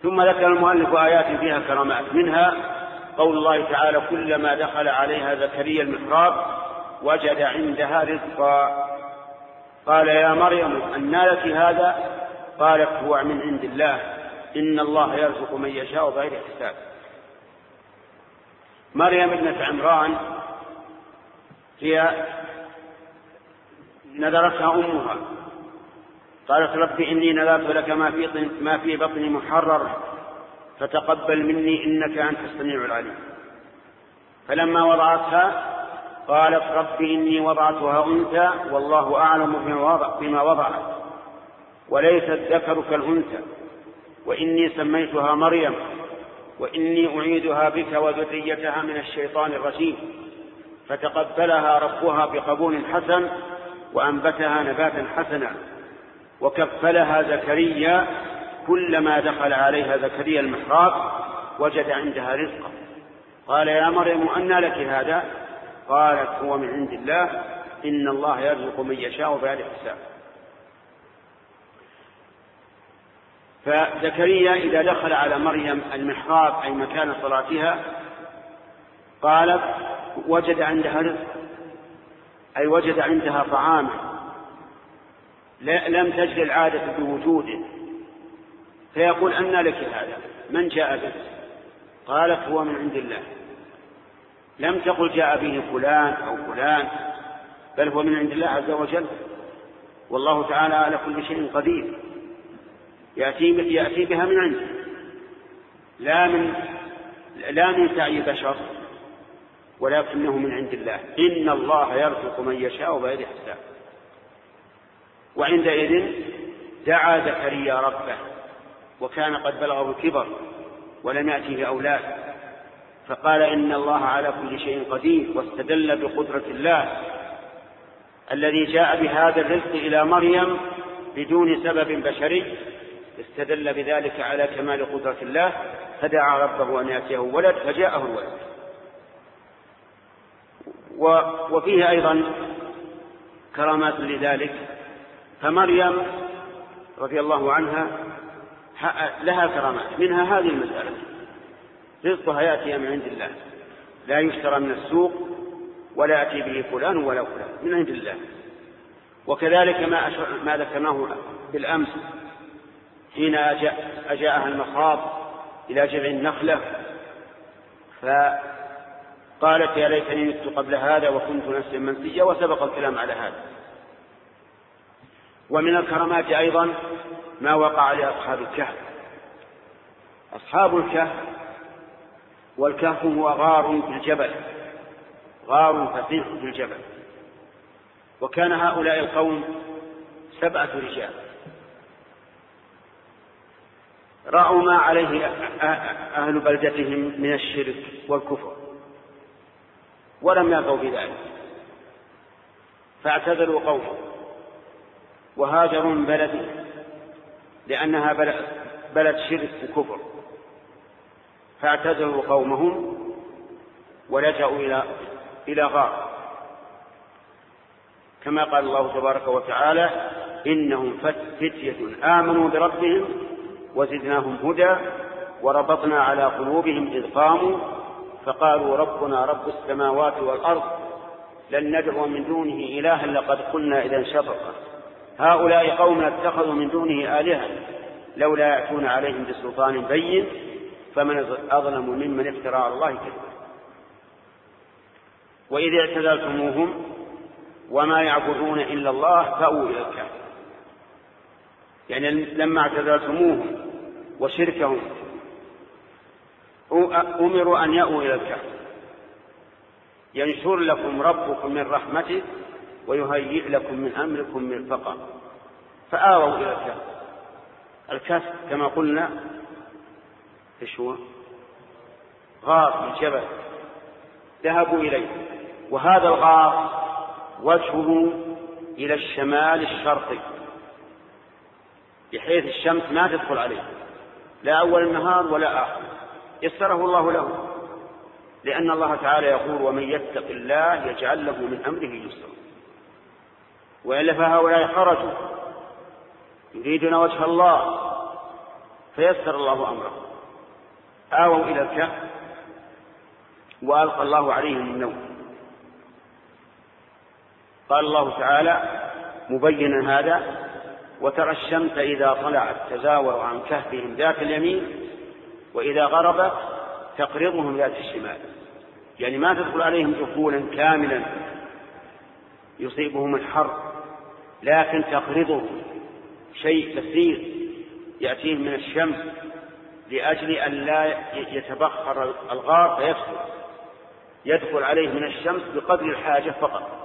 ثم ذكر المؤلف آيات فيها كرامات. منها قول الله تعالى كلما دخل عليها زكريا المحراب وجد عندها رزقا. قال يا مريم أنى لك هذا؟ قالت هو من عند الله. إن الله يرزق من يشاء بغير حساب. مريم ابنة عمران هي نذرتها أمها. قالت رب إني نذرت لك ما في ما في بطني محرر. فتقبل مني إنك أنت السميع العليم. فلما وضعتها قالت رب إني وضعتها أنثى والله أعلم بما وضعت. وليس الذكر كالأنثى وإني سميتها مريم وإني أعيدها بك وذريتها من الشيطان الرجيم. فتقبلها ربها بقبول حسن وأنبتها نباتا حسنا. وكفلها زكريا كلما دخل عليها زكريا المحراب وجد عندها رزقا. قال يا مريم أنى لك هذا؟ قالت هو من عند الله إن الله يرزق من يشاء بغير حساب. فزكريا إذا دخل على مريم المحراب أي مكان صلاتها قالت وجد عندها رزق. أي وجد عندها طعاما. لم تجد العادة بوجوده. فيقول أن لك هذا. من جاء به؟ قالت هو من عند الله. لم تقل جاء به فلان أو فلان بل هو من عند الله عز وجل. والله تعالى على كل شيء قدير. يأتي, يأتي بها من عنده. لا من لا من سعي بشر ولكنه من عند الله. إن الله يرزق من يشاء بغير حساب. وعندئذ دعا زكريا ربه. وكان قد بلغه الكبر ولم يأته أولاد. فقال إن الله على كل شيء قدير واستدل بقدرة الله الذي جاء بهذا الرزق إلى مريم بدون سبب بشري. استدل بذلك على كمال قدرة الله. فدعا ربه أن يأتيه ولد فجاءه الولد. وفيه أيضا كرامات لذلك. فمريم رضي الله عنها لها كرامات. منها هذه المسألة. رزقها يأتي من عند الله. لا يشترى من السوق ولا يأتي به فلان ولا فلان. من عند الله. وكذلك ما, ما ذكرناه بالأمس حين أجاء أجاءها المخاض إلى جذع النخلة. فقالت يا ليتني مت قبل هذا وكنت نفسا منسيا وسبق الكلام على هذا. ومن الكرامات أيضا ما وقع لأصحاب الكهف. أصحاب الكهف والكهف هو غار في الجبل غار فسيح في الجبل. وكان هؤلاء القوم سبعة رجال. رأوا ما عليه أهل بلدتهم من الشرك والكفر ولم يرضوا بذلك. فاعتذروا قومه وهاجروا من بلده لأنها بلد شرك وكفر. فاعتزلوا قومهم ولجأوا إلى إلى غار. كما قال الله تبارك وتعالى إنهم فتية آمنوا بربهم وزدناهم هدى وربطنا على قلوبهم إذ قاموا فقالوا ربنا رب السماوات والأرض لن ندعو من دونه إلها لقد قلنا إذا شططا هؤلاء قوم اتخذوا من دونه آلهة لولا يأتون عليهم بسلطان بين فمن أظلم ممن افترى على الله كذبا. وإذ اعتزلتموهم وما يعبدون إلا الله فأووا إلى الكهف يعني لما اعتزلتموهم وشركهم أمروا أن يأووا إلى الكهف ينشر لكم ربكم من رحمته ويهيئ لكم من أمركم مرفقا فآووا إلى الكهف. الكهف كما قلنا إيش هو؟ غار في الجبل ذهبوا إليه. وهذا الغار وجهه إلى الشمال الشرقي بحيث الشمس ما تدخل عليه. لا أول النهار ولا آخر. يسره الله له. لأن الله تعالى يقول ومن يتق الله يجعل له من أمره يسرا. وإلا فهؤلاء خرجوا يريدون وجه الله فيسر الله أمره. آووا إلى الكهف وألقى الله عليهم النوم. قال الله تعالى مبينا هذا وترى الشمس إذا طلعت تزاور عن كهفهم ذات اليمين وإذا غربت تقرضهم ذات الشمال. يعني ما تدخل عليهم دخولا كاملا يصيبهم الحر. لكن تقرضهم شيء كثير يأتيهم من الشمس لأجل أن لا يتبخر الغار فيفسد يدخل عليه من الشمس بقدر الحاجة فقط.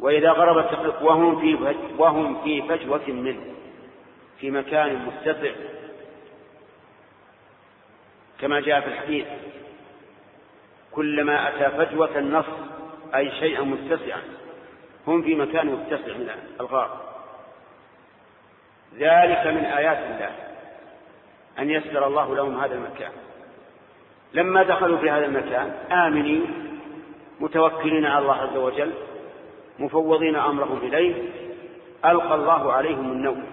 وإذا غربت وهم في وهم في فجوة منه في مكان متسع كما جاء في الحديث كلما أتى فجوة النص أي شيئا متسعا هم في مكان متسع من الغار. ذلك من آيات الله أن يسر الله لهم هذا المكان. لما دخلوا في هذا المكان آمنين متوكلين على الله عز وجل مفوضين أمرهم إليه ألقى الله عليهم النوم.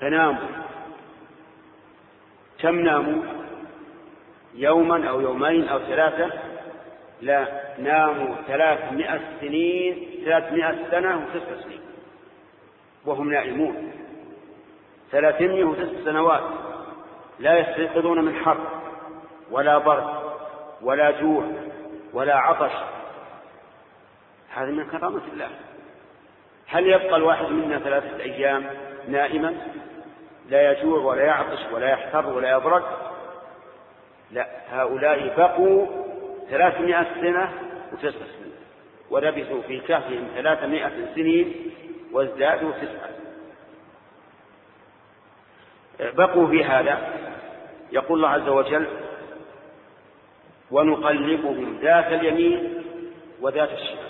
فناموا. كم ناموا؟ يوما أو يومين أو ثلاثة لا ناموا ثلاثمائة سنين ثلاثمائة سنة وتسع سنين. وهم نائمون. ثلاثمائة وتسع سنوات. لا يستيقظون من حر ولا برد ولا جوع ولا عطش. هذا من كرامة الله. هل يبقى الواحد منا ثلاثة أيام نائما؟ لا يجوع ولا يعطش ولا يحتر ولا يبرد؟ لا. هؤلاء بقوا ثلاثمائة سنة وتسع سنين. ولبثوا في كهفهم ثلاثمائة سنين وازدادوا تسعة بقوا في هذا يقول الله عز وجل ونقلبهم ذات اليمين وذات الشمال.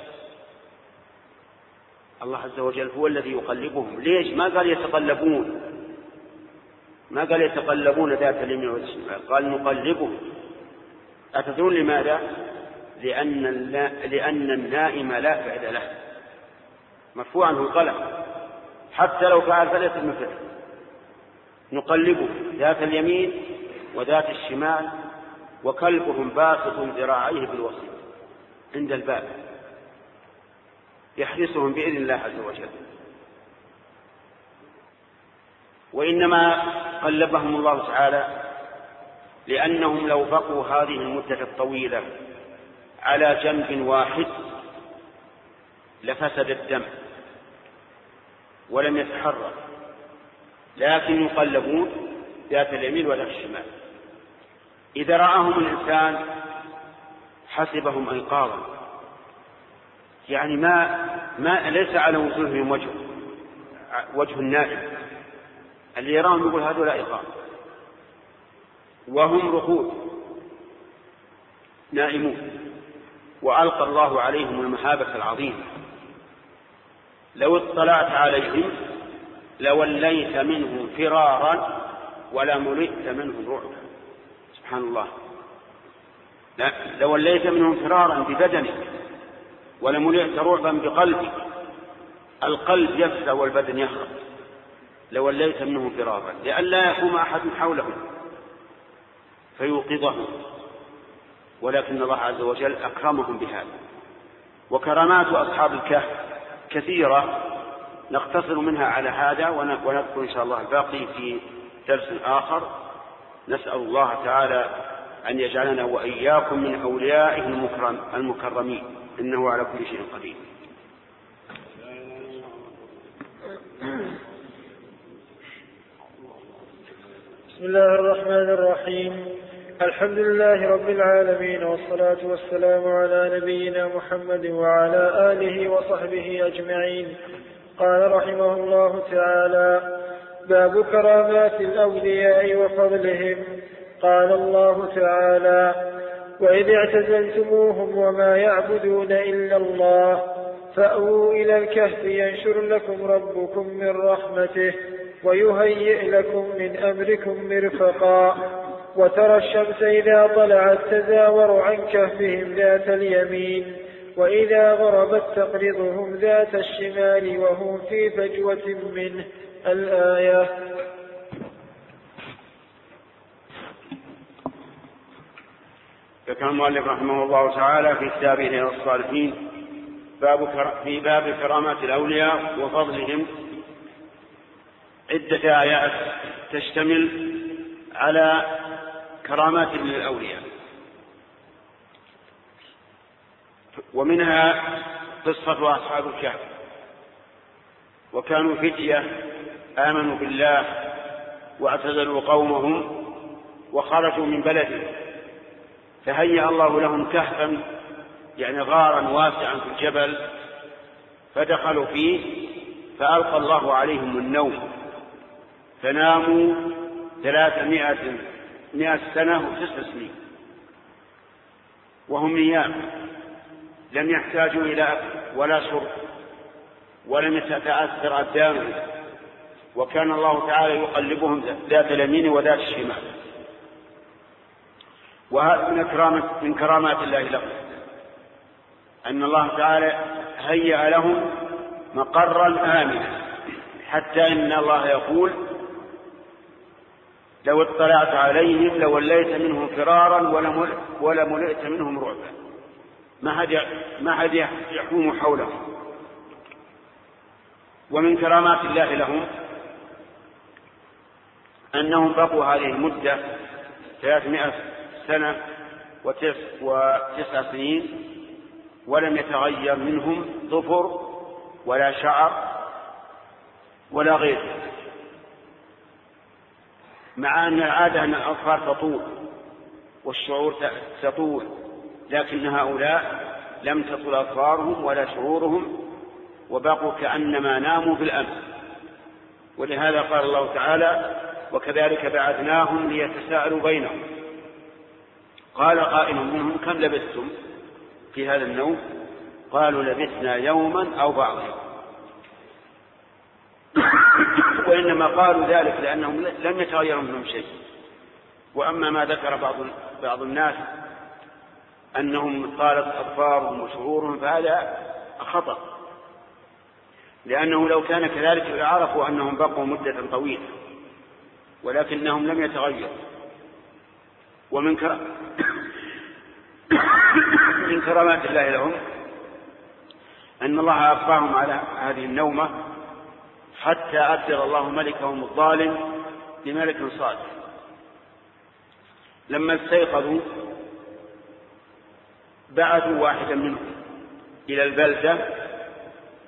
الله عز وجل هو الذي يقلبهم. ليش؟ ما قال يتقلبون. ما قال يتقلبون ذات اليمين والشمال قال نقلبهم. أتدرون لماذا؟ لأن, لأن النائم لا فعل له. مرفوع عنه القلم حتى لو فعل فليس مثله نقلبه ذات اليمين وذات الشمال وكلبهم باسط ذراعيه بالوسيط عند الباب. يحرسهم بإذن الله عز وجل. وإنما قلبهم الله تعالى لأنهم لو بقوا هذه المدة الطويلة على جنب واحد لفسد الدم ولم يتحرك لكن يقلبون ذات اليمين وذات الشمال. إذا رآهم الإنسان حسبهم أيقاظا يعني ما ما ليس على وجوههم وجه وجه النائم اللي يراهم يقول هذول إقام وهم رقود نائمون وألقى الله عليهم المهابة العظيمة. لو اطلعت عليهم لوليت منهم فرارا ولملئت منهم رعبا. سبحان الله. لوليت منهم فرارا ببدنك ولملئت رعبا بقلبك. القلب يفزع والبدن يخرج لوليت منه فرارا لئلا يقوم أحد حولهم. فيوقظهم. ولكن الله عز وجل أكرمهم بهذا. وكرامات أصحاب الكهف كثيرة نقتصر منها على هذا ونذكر إن شاء الله الباقي في درس آخر. نسأل الله تعالى أن يجعلنا وإياكم من أوليائه المكرم المكرمين. إنه على كل شيء قدير. بسم الله الرحمن الرحيم. الحمد لله رب العالمين والصلاة والسلام على نبينا محمد وعلى آله وصحبه أجمعين. قال رحمه الله تعالى باب كرامات الأولياء وفضلهم. قال الله تعالى وإذ اعتزلتموهم وما يعبدون إلا الله فأووا إلى الكهف ينشر لكم ربكم من رحمته. ويهيئ لكم من أمركم مرفقا وترى الشمس إذا طلعت تزاور عن كهفهم ذات اليمين وإذا غربت تقرضهم ذات الشمال وهم في فجوة منه. الآية. ذكر المؤلف رحمه الله تعالى في كتابه الصالحين باب في باب كرامات الأولياء وفضلهم عدة آيات تشتمل على كرامات للأولياء ومنها قصة أصحاب الكهف. وكانوا فتية آمنوا بالله واعتزلوا قومهم وخرجوا من بلدهم. فهيأ الله لهم كهفا يعني غارا واسعا في الجبل فدخلوا فيه فألقى الله عليهم النوم. فناموا ثلاثمائة مائة سنة وتسع سنين. وهم نيام لم يحتاجوا إلى أكل ولا شرب ولم يتأثر أبدانهم وكان الله تعالى يقلبهم ذات اليمين وذات الشمال. وهذا من كرامة من كرامات الله لهم. أن الله تعالى هيأ لهم مقرا آمنا. حتى إن الله يقول لو اطلعت عليهم لوليت منهم فرارا ولملئت منهم رعبا. ما حد ما حد يحوم حولهم. ومن كرامات الله لهم أنهم بقوا هذه المدة ثلاثمائة سنة وتسع, وتسع سنين ولم يتغير منهم ظفر ولا شعر ولا غيره. مع أن العادة أن الأظفار تطول والشعور تطول لكن هؤلاء لم تطل أظفارهم ولا شعورهم وبقوا كأنما ناموا في الأمس ولهذا قال الله تعالى وكذلك بعثناهم ليتساءلوا بينهم. قال قائل منهم كم لبثتم في هذا النوم؟ قالوا لبثنا يوما أو بعض يوم وإنما قالوا ذلك لأنهم لم يتغير منهم شيء. وأما ما ذكر بعض بعض الناس أنهم طالت أظفارهم وشعورهم فهذا خطأ. لأنه لو كان كذلك لعرفوا أنهم بقوا مدة طويلة ولكنهم لم يتغيروا. ومن من كرامات الله لهم أن الله أبقاهم على هذه النومة حتى أبدل الله ملكهم الظالم بملك صالح لما استيقظوا بعثوا واحدا منهم إلى البلدة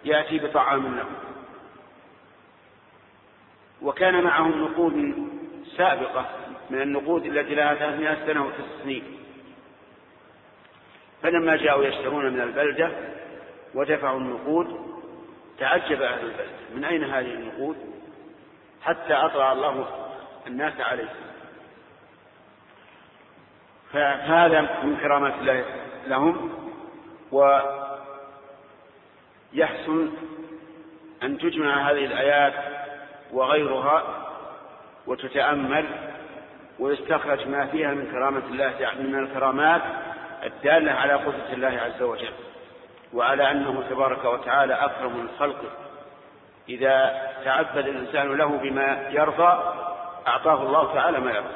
يأتي بطعام لهم. وكان معهم نقود سابقة من النقود التي لها 300 سنة وتسع سنين. فلما جاءوا يشترون من البلدة ودفعوا النقود تعجب أهل البلد. من أين هذه النقود؟ حتى أطلع الله الناس عليه. فهذا من كرامات الله لهم ويحسن أن تجمع هذه الآيات وغيرها وتتأمل ويستخرج ما فيها من كرامة الله يعني من الكرامات الدالة على قدرة الله عز وجل. وعلى أنه تبارك وتعالى أكرم من خلقه. إذا تعبد الإنسان له بما يرضى أعطاه الله تعالى ما يرضى.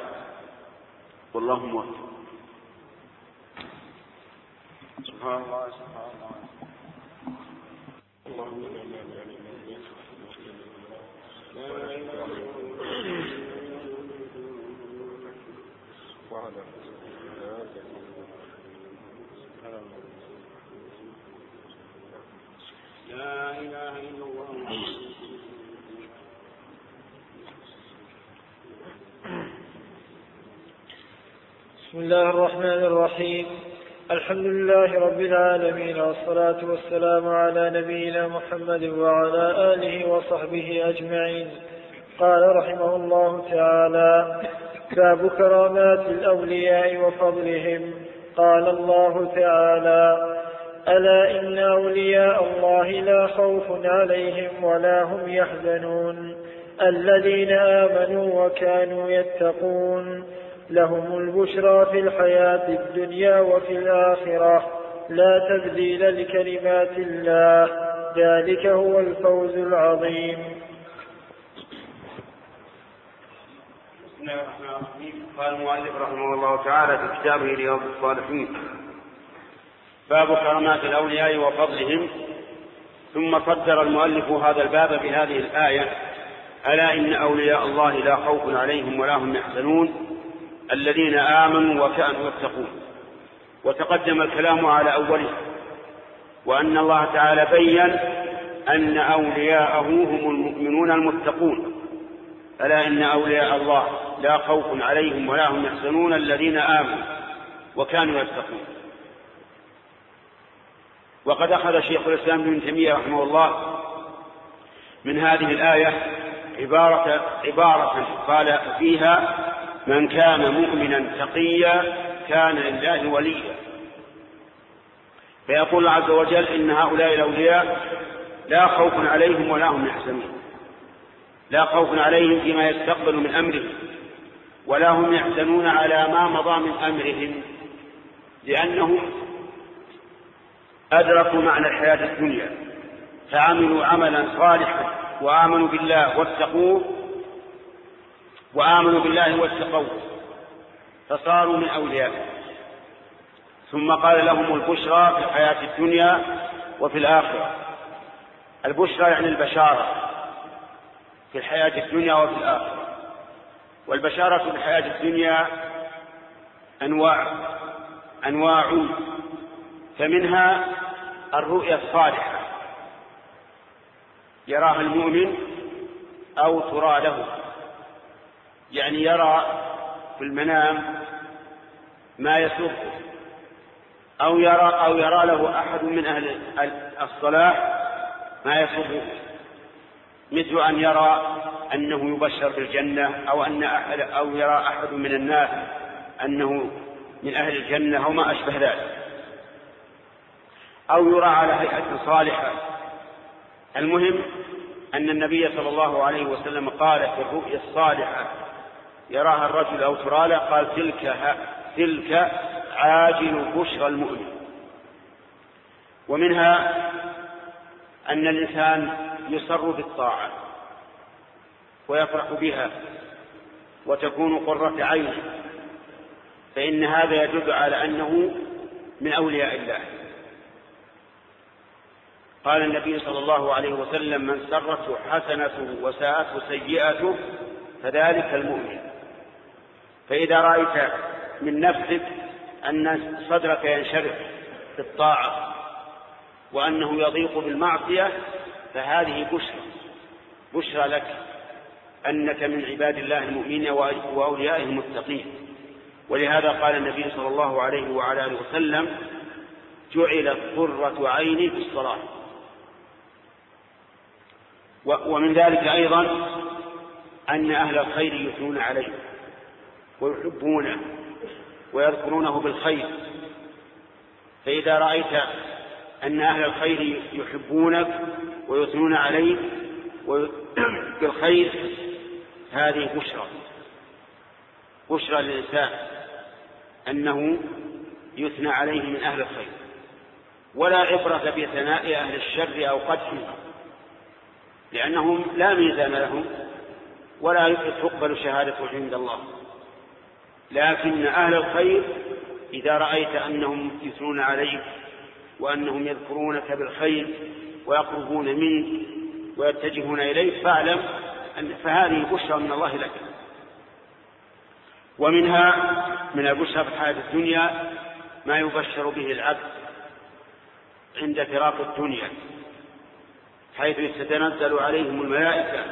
والله موفق. سبحان الله سبحان الله. اللهم وعلى لا إله إلا الله. بسم الله الرحمن الرحيم. الحمد لله رب العالمين والصلاة والسلام على نبينا محمد وعلى آله وصحبه أجمعين. قال رحمه الله تعالى باب كرامات الأولياء وفضلهم. قال الله تعالى ألا إن أولياء الله لا خوف عليهم ولا هم يحزنون. الذين آمنوا وكانوا يتقون. لهم البشرى في الحياة الدنيا وفي الآخرة. لا تبديل لكلمات الله. ذلك هو الفوز العظيم. بسم الله الرحمن الرحيم. قال المؤلف رحمه الله تعالى في كتابه رياض الصالحين. باب كرامات الأولياء وفضلهم. ثم صدر المؤلف هذا الباب بهذه الآية ألا إن أولياء الله لا خوف عليهم ولا هم يحزنون الذين آمنوا وكانوا يتقون. وتقدم الكلام على أوله وأن الله تعالى بين أن أولياءه هم المؤمنون المتقون. ألا إن أولياء الله لا خوف عليهم ولا هم يحزنون الذين آمنوا وكانوا يتقون. وقد أخذ شيخ الإسلام ابن تيمية رحمه الله من هذه الآية عباره عبارة قال فيها من كان مؤمنا تقيا كان لله وليا. فيقول عز وجل إن هؤلاء الأولياء لا خوف عليهم ولا هم يحزنون. لا خوف عليهم فيما يستقبل من أمره ولا هم يحزنون على ما مضى من أمرهم لأنهم أدركوا معنى الحياة الدنيا. فعملوا عملا صالحا وآمنوا بالله واتقوه وآمنوا بالله واتقوه. فصاروا من أوليائه. ثم قال لهم البشرى في الحياة الدنيا وفي الآخرة. البشرى يعني البشارة في الحياة الدنيا وفي الآخرة. والبشارة في الحياة الدنيا أنواع أنواع فمنها الرؤيا الصالحة. يراها المؤمن أو ترى له يعني يرى في المنام ما يسره أو يرى أو يرى له أحد من أهل الصلاح ما يسره مثل أن يرى أنه يبشر بالجنة أو أن أحد أو يرى أحد من الناس أنه من أهل الجنة أو ما أشبه ذلك. أو يرى على هيئة صالحة. المهم أن النبي صلى الله عليه وسلم قال في الرؤيا الصالحة يراها الرجل أو ترى له قال تلك تلك عاجل بشرى المؤمن. ومنها أن الإنسان يسر بالطاعة ويفرح بها وتكون قرة عين فإن هذا يدل على أنه من أولياء الله. قال النبي صلى الله عليه وسلم من سرته حسنته وساءته سيئته فذلك المؤمن. فإذا رأيت من نفسك أن صدرك ينشرح بالطاعة وأنه يضيق بالمعصية فهذه بشرى بشرى لك أنك من عباد الله المؤمنين وأوليائه المتقين. ولهذا قال النبي صلى الله عليه وعلى آله وسلم جعلت قرة عيني في الصلاة. ومن ذلك أيضا أن أهل الخير يثنون عليه ويحبونه ويذكرونه بالخير. فإذا رأيت أن أهل الخير يحبونك ويثنون عليك بالخير هذه بشرى. بشرى للإنسان أنه يثنى عليه من أهل الخير. ولا عبرة بثناء أهل الشر أو قدحهم. لأنهم لا ميزان لهم ولا تقبل شهادة عند الله. لكن أهل الخير إذا رأيت أنهم يثنون عليك وأنهم يذكرونك بالخير ويقربون منك ويتجهون إليك فاعلم أن فهذه بشرى من الله لك. ومنها من البشرى في الحياة الدنيا ما يبشر به العبد عند فراق الدنيا. حيث تتنزل عليهم الملائكة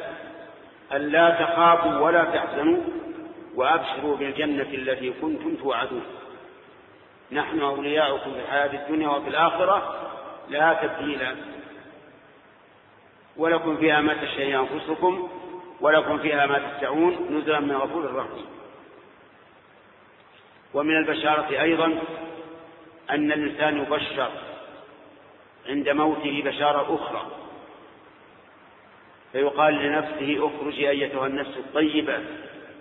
أن لا تخافوا ولا تحزنوا وأبشروا بالجنة التي كنتم توعدون. نحن أولياؤكم في الحياة الدنيا وفي الآخرة لا تبديل. ولكم فيها ما تشتهي أنفسكم ولكم فيها ما تدعون. نزلا من غفور رحيم. ومن البشارة أيضا أن الإنسان يبشر عند موته بشارة أخرى. فيقال لنفسه أخرجي أيتها النفس الطيبة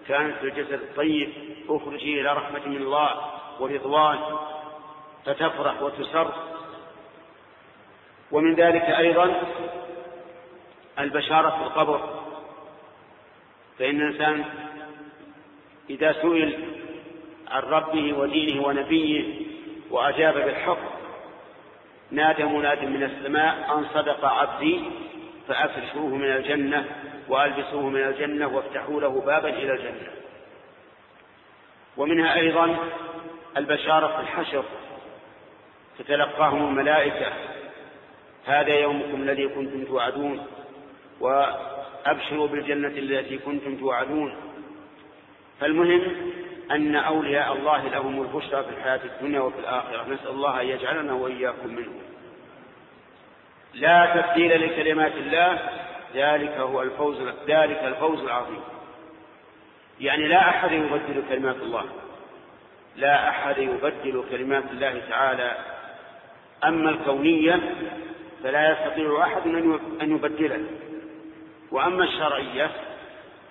كانت الجسد الطيب أخرجي إلى رحمة من الله ورضوان فتفرح وتسر. ومن ذلك أيضا البشارة في القبر فإن الإنسان إذا سئل عن ربه ودينه ونبيه وأجاب بالحق نادى مناد من السماء أن صدق عبدي فأفرشوه من الجنة وألبسوه من الجنة وافتحوا له بابا إلى الجنة. ومنها أيضا البشارة في الحشر تتلقاهم الملائكة. هذا يومكم الذي كنتم توعدون وأبشروا بالجنة التي كنتم توعدون. فالمهم أن أولياء الله لهم البشرى في الحياة الدنيا وفي الآخرة. نسأل الله أن يجعلنا وإياكم منهم. لا تبديل لكلمات الله ذلك هو الفوز ذلك الفوز العظيم. يعني لا أحد يبدل كلمات الله. لا أحد يبدل كلمات الله تعالى. أما الكونية فلا يستطيع أحد أن يبدله. وأما الشرعية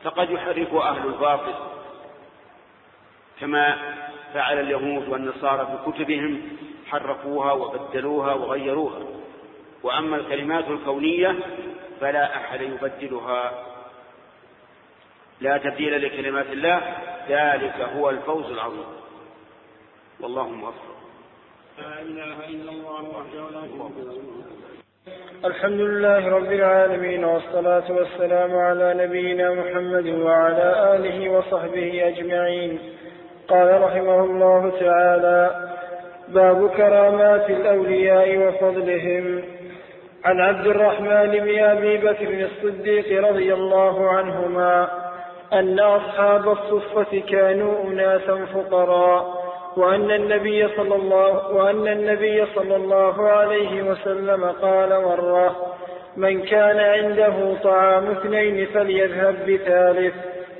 فقد يحرف أهل الباطل. كما فعل اليهود والنصارى في كتبهم حرفوها وبدلوها وغيروها. وأما الكلمات الكونية فلا أحد يبدلها. لا تبديل لكلمات الله ذلك هو الفوز العظيم. والله موفق. لا إله إلا الله وحده لا شريك له. الحمد لله رب العالمين والصلاة والسلام على نبينا محمد وعلى آله وصحبه أجمعين. قال رحمه الله تعالى باب كرامات الأولياء وفضلهم. عن عبد الرحمن بن أبي بكر الصديق رضي الله عنهما أن أصحاب الصفة كانوا أناسا فقراء وأن النبي صلى الله وأن النبي صلى الله عليه وسلم قال مرة من كان عنده طعام اثنين فليذهب بثالث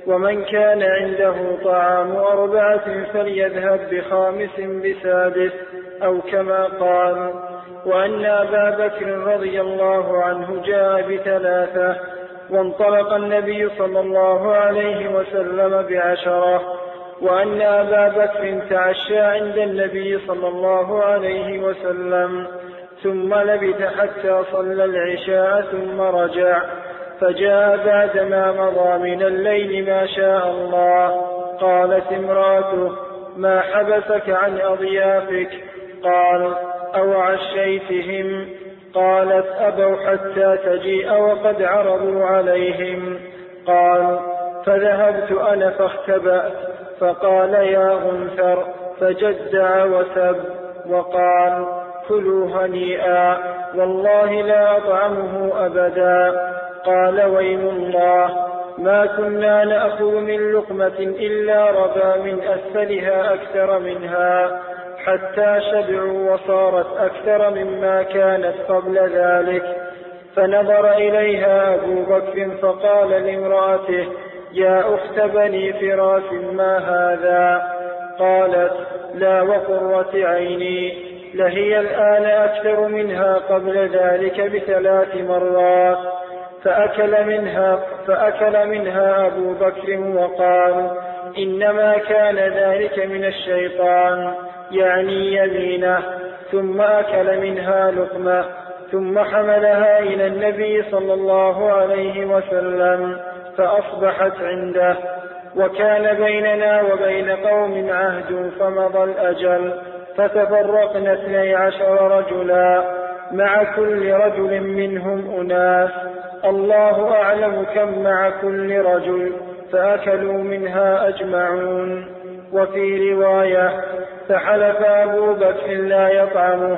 ومن كان عنده طعام أربعة فليذهب بخامس بسادس أو كما قال وأن أبا بكر رضي الله عنه جاء بثلاثة وانطلق النبي صلى الله عليه وسلم بعشرة وأن أبا بكر تعشى عند النبي صلى الله عليه وسلم ثم لبث حتى صلى العشاء ثم رجع فجاء بعدما مضى من الليل ما شاء الله قالت امرأته ما حبسك عن أضيافك؟ قال أو عشيتهم قالت أبوا حتى تجيء وقد عرضوا عليهم. قال فذهبت أنا فاختبأت فقال يا غنثر فجدع وسب وقال كلوا هنيئا والله لا أطعمه أبدا. قال ويم الله ما كنا نأخذ من لقمة إلا ربا من أسفلها أكثر منها. حتى شبعوا وصارت أكثر مما كانت قبل ذلك. فنظر إليها أبو بكر فقال لامرأته يا أخت بني فراس ما هذا؟ قالت لا وقرة عيني. لهي الآن أكثر منها قبل ذلك بثلاث مرات. فأكل منها فأكل منها أبو بكر وقال إنما كان ذلك من الشيطان. يعني يمينه ثم أكل منها لقمة ثم حملها إلى النبي صلى الله عليه وسلم فأصبحت عنده. وكان بيننا وبين قوم عهد فمضى الأجل فتفرقنا اثني عشر رجلا. مع كل رجل منهم أناس الله أعلم كم مع كل رجل فأكلوا منها أجمعون. وفي رواية فحلف أبو بكر لا يطعمه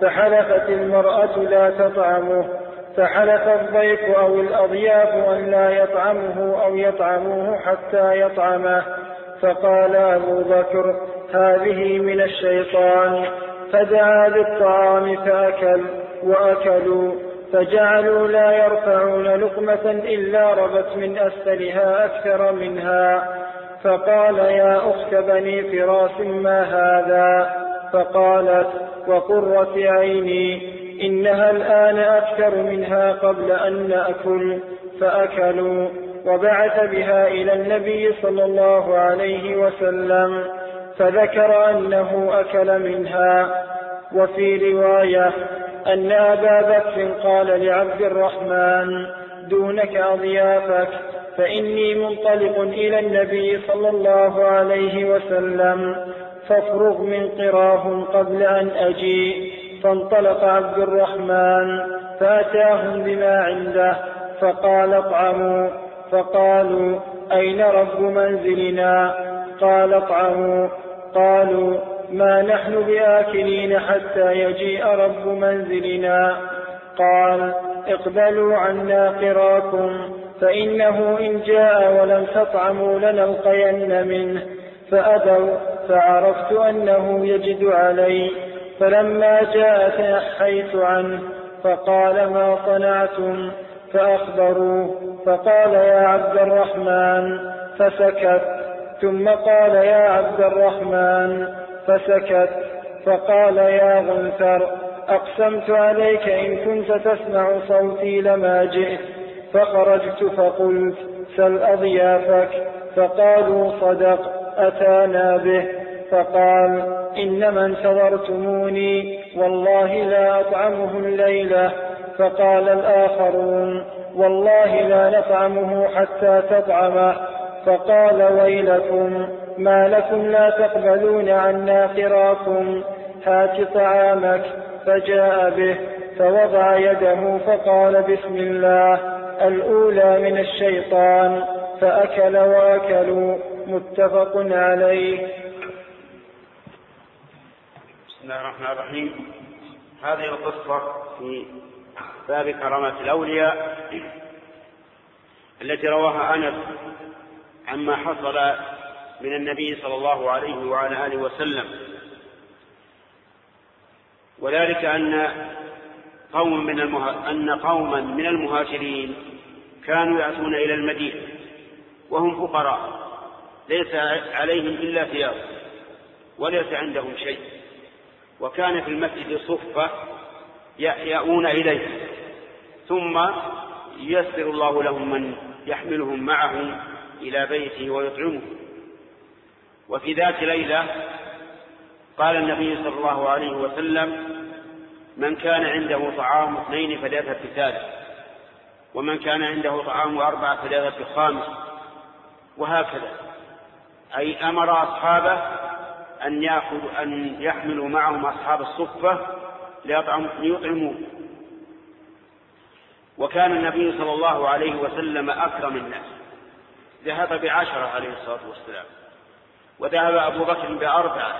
فحلفت المرأة لا تطعمه فحلف الضيف أو الأضياف أن لا يطعمه أو يطعموه حتى يطعمه. فقال أبو بكر هذه من الشيطان. فدعا بالطعام فأكل وأكلوا فجعلوا لا يرفعون لقمة إلا ربت من أسفلها أكثر منها. فقال يا أخت بني فراس ما هذا؟ فقالت وقرة عيني إنها الآن أكثر منها قبل أن نأكل فأكلوا وبعث بها إلى النبي صلى الله عليه وسلم فذكر أنه أكل منها. وفي رواية أن أبا بكر قال لعبد الرحمن دونك أضيافك. فإني منطلق إلى النبي صلى الله عليه وسلم فافرغ من قراهم قبل أن أجيء فانطلق عبد الرحمن فأتاهم بما عنده فقال اطعموا. فقالوا أين رب منزلنا؟ قال اطعموا. قالوا ما نحن بآكلين حتى يجيء رب منزلنا. قال اقبلوا عنا قراكم. فإنه إن جاء ولم تطعموا لنلقين منه فأبوا فعرفت أنه يجد علي فلما جاء تنحيت عنه فقال ما صنعتم؟ فأخبروه فقال يا عبد الرحمن فسكت ثم قال يا عبد الرحمن فسكت فقال يا غنثر أقسمت عليك إن كنت تسمع صوتي لما جئت. فخرجت فقلت سل أضيافك؟ فقالوا صدق أتانا به. فقال إنما انتظرتموني والله لا أطعمه الليلة. فقال الآخرون والله لا نطعمه حتى تطعم. فقال ويلكم ما لكم لا تقبلون عنا قراكم هات طعامك. فجاء به فوضع يده فقال بسم الله. الأولى من الشيطان فأكل وأكلوا. متفق عليه. بسم الله الرحمن الرحيم. هذه القصة في باب كرامة الأولياء التي رواها أنس عما حصل من النبي صلى الله عليه وعلى آله وسلم. وذلك أن قوم من المها... أن قوما من المهاجرين كانوا يأتون إلى المدينة وهم فقراء. ليس عليهم إلا ثياب وليس عندهم شيء. وكان في المسجد صفة يأوون إليه ثم ييسر الله لهم من يحملهم معه إلى بيته ويطعمه. وفي ذات ليلة قال النبي صلى الله عليه وسلم من كان عنده طعام اثنين فليذهب بثالث ومن كان عنده طعام أربعة فليذهب بخامس وهكذا. أي أمر أصحابه أن يأخذ أن يحملوا معهم أصحاب الصفة ليطعموا وكان النبي صلى الله عليه وسلم أكرم الناس. ذهب بعشرة عليه الصلاة والسلام. وذهب أبو بكر بأربعة.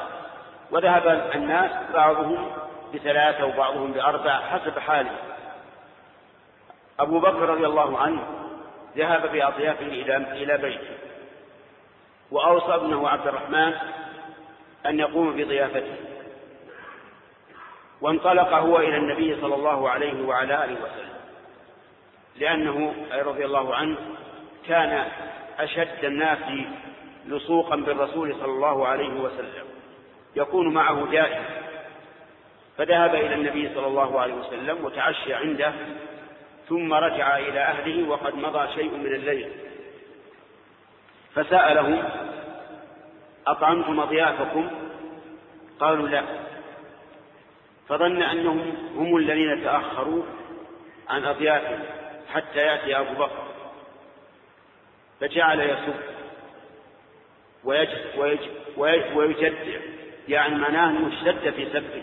وذهب الناس بعضهم بثلاثة وبعضهم بأربعة حسب حاله. أبو بكر رضي الله عنه ذهب بأضيافه إلى إلى بيته. وأوصى ابنه عبد الرحمن أن يقوم بضيافته. وانطلق هو إلى النبي صلى الله عليه وعلى آله وسلم. لأنه أي رضي الله عنه كان أشد الناس لصوقا بالرسول صلى الله عليه وسلم. يكون معه دائما فذهب إلى النبي صلى الله عليه وسلم وتعشى عنده ثم رجع إلى أهله وقد مضى شيء من الليل. فسألهم أطعمتم أضيافكم؟ قالوا لا. فظن أنهم هم الذين تأخروا عن أضيافهم حتى يأتي أبو بكر. فجعل يسب ويجدع يعني معناه أنه اشتد في سبه.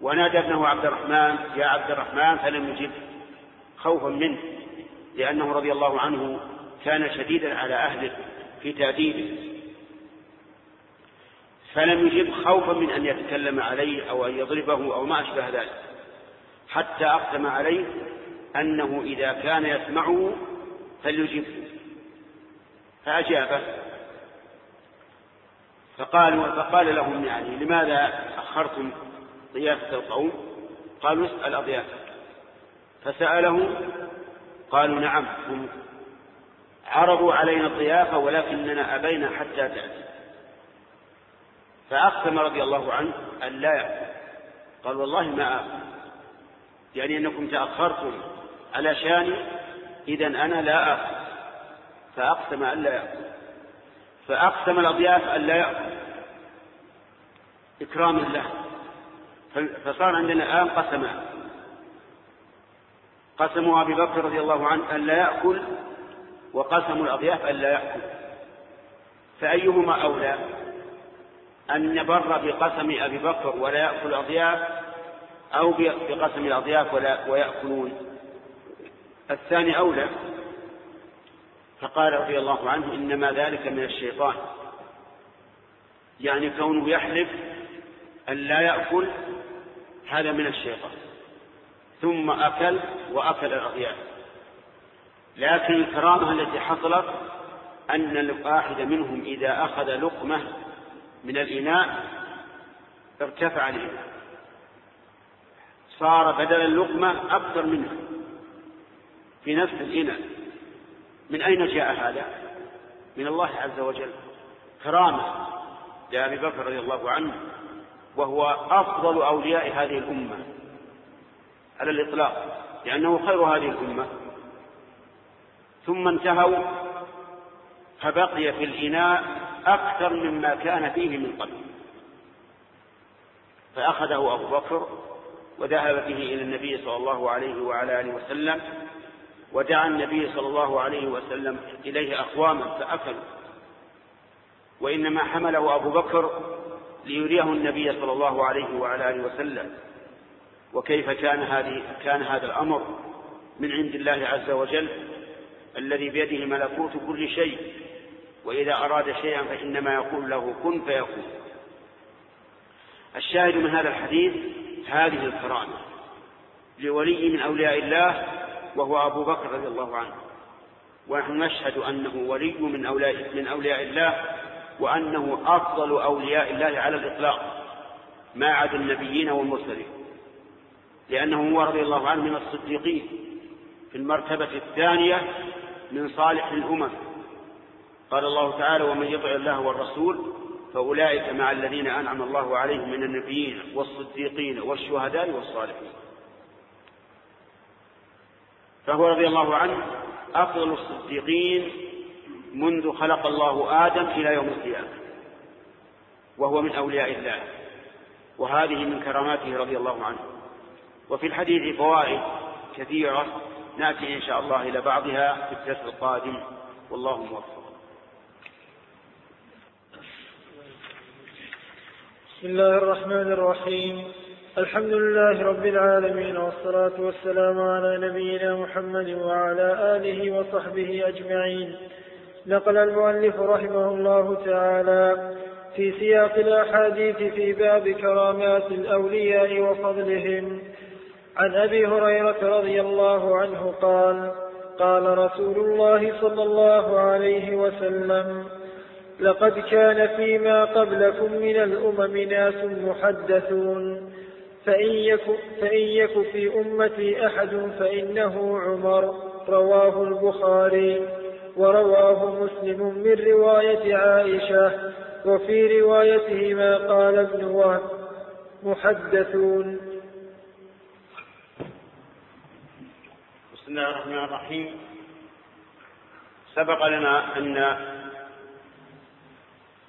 ونادى ابنه عبد الرحمن يا عبد الرحمن فلم يجب خوفا منه لأنه رضي الله عنه كان شديدا على أهله في تأديبه. فلم يجب خوفا من أن يتكلم عليه أو أن يضربه أو ما أشبه ذلك حتى أقسم عليه أنه إذا كان يسمعه فليجبه فأجابه. فقالوا فقال لهم يعني لماذا أخرتم ضيافة القوم قالوا اسأل أضيافك فسأله قالوا نعم هم عرضوا علينا الضيافة ولكننا أبينا حتى تأتي. فأقسم رضي الله عنه أن لا يأكل. قال والله ما آكل. يعني أنكم تأخرتم على شاني إذا أنا لا آكل. فأقسم أن لا يأكل. فأقسم الأضياف أن لا يأكل. إكراما له. فصار عندنا الآن قسمان قسم أبي بكر رضي الله عنه أن لا يأكل وقسم الأضياف أن لا يأكل. فأيهما أولى؟ أن نبر بقسم أبي بكر ولا يأكل الأضياف أو بقسم الأضياف ولا ويأكلون؟ الثاني أولى. فقال رضي الله عنه إنما ذلك من الشيطان. يعني كونه يحلف أن لا يأكل هذا من الشيطان. ثم أكل وأكل الأضياف لكن الكرامة التي حصلت أن الواحد منهم إذا أخذ لقمة من الإناء ارتفع الإناء. صار بدل اللقمة أكثر منها في نفس الإناء. من أين جاء هذا؟ من الله عز وجل. كرامة لأبي بكر رضي الله عنه. وهو أفضل أولياء هذه الأمة على الإطلاق لأنه خير هذه الأمة. ثم انتهوا فبقي في الإناء أكثر مما كان فيه من قبل. فأخذه أبو بكر وذهب به إلى النبي صلى الله عليه وعلى آله وسلم ودعا النبي صلى الله عليه وسلم إليه أقواما فأكلوا. وإنما حمله أبو بكر ليريه النبي صلى الله عليه وعلى آله وسلم. وكيف كان هذه كان هذا الأمر؟ من عند الله عز وجل الذي بيده ملكوت كل شيء وإذا أراد شيئا فإنما يقول له كن فيكون. الشاهد من هذا الحديث هذه الكرامة لولي من أولياء الله وهو أبو بكر رضي الله عنه. ونحن نشهد أنه ولي من أولياء, من أولياء الله وأنه أفضل أولياء الله على الإطلاق ما عدا النبيين والمرسلين. لأنه هو رضي الله عنه من الصديقين في المرتبة الثانية من صالح الأمم. قال الله تعالى ومن يطع الله والرسول فأولئك مع الذين أنعم الله عليهم من النبيين والصديقين والشهداء والصالحين. فهو رضي الله عنه أفضل الصديقين منذ خلق الله آدم إلى يوم القيامة وهو من أولياء الله وهذه من كراماته رضي الله عنه. وفي الحديث فوائد كثيرة نأتي إن شاء الله إلى بعضها في الدرس القادم والله موفق. بسم الله الرحمن الرحيم. الحمد لله رب العالمين والصلاة والسلام على نبينا محمد وعلى آله وصحبه أجمعين. نقل المؤلف رحمه الله تعالى في سياق الأحاديث في باب كرامات الأولياء وفضلهم. عن أبي هريرة رضي الله عنه قال قال رسول الله صلى الله عليه وسلم لقد كان فيما قبلكم من الأمم ناس محدثون. فإن يك, فإن يك في أمتي أحد فإنه عمر. رواه البخاري. ورواه مسلم من رواية عائشة وفي روايته ما قال ابن وهب. محدثون. بسم الله الرحمن الرحيم. سبق لنا أن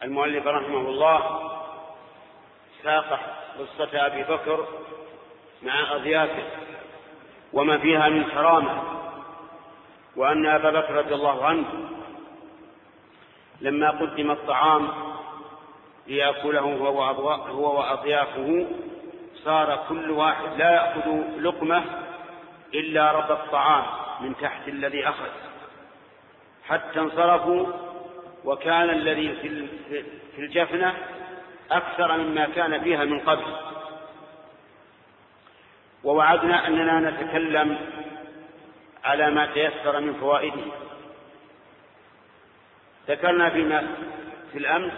المؤلف رحمه الله ساق قصة أبي بكر مع أضيافه وما فيها من كرامة. وأن أبا بكر رضي الله عنه لما قدم الطعام ليأكله هو, وأضيافه صار كل واحد لا يأخذ لقمة إلا رب الطعام من تحت الذي أخذ. حتى انصرفوا وكان الذي في الجفنة أكثر مما كان فيها من قبل. ووعدنا أننا نتكلم على ما تيسر من فوائده. ذكرنا فيما في الأمس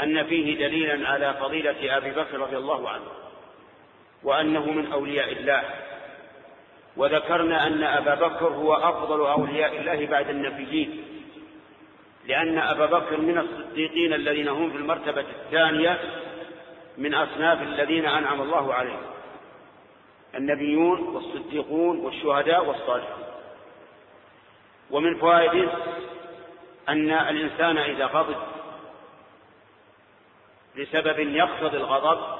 أن فيه دليلا على فضيلة أبي بكر رضي الله عنه وأنه من أولياء الله. وذكرنا أن أبا بكر هو أفضل أولياء الله بعد النبيين لأن أبا بكر من الصديقين الذين هم في المرتبة الثانية من أصناف الذين أنعم الله عليهم. النبيون والصديقون والشهداء والصالحون. ومن فوائده أن الإنسان إذا غضب لسبب يقتضي الغضب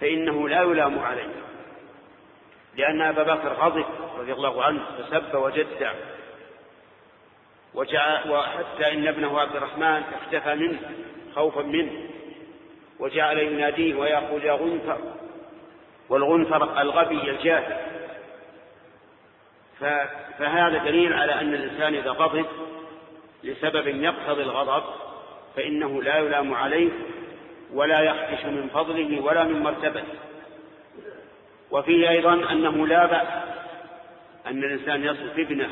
فإنه لا يلام عليه. لأن أبا بكر غضب رضي الله عنه فسب وجدع وحتى إن ابنه عبد الرحمن اختفى منه خوفا منه. وجعل يناديه ويقول يا غنفر والغنفر الغبي الجاهل. فهذا دليل على أن الإنسان إذا غضب لسبب يقتضي الغضب فإنه لا يلام عليه ولا يخدش من فضله ولا من مرتبته. وفيه أيضا أنه لا بأس أن الإنسان يصف ابنه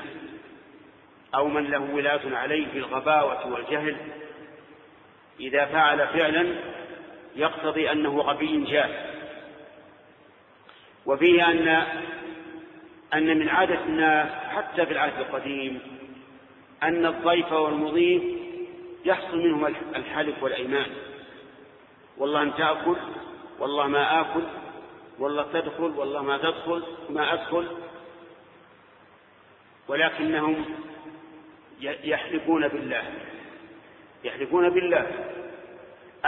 أو من له ولاة عليه بالغباوة والجهل إذا فعل فعلا يقتضي أنه غبي جاهل. وفيه أن أن من عادة الناس حتى في العهد القديم أن الضيف والمضيف يحصل منهم الحلف والأيمان. والله أن تأكل والله ما آكل والله تدخل والله ما تدخل ما أدخل. ولكنهم يحلفون بالله يحلفون بالله.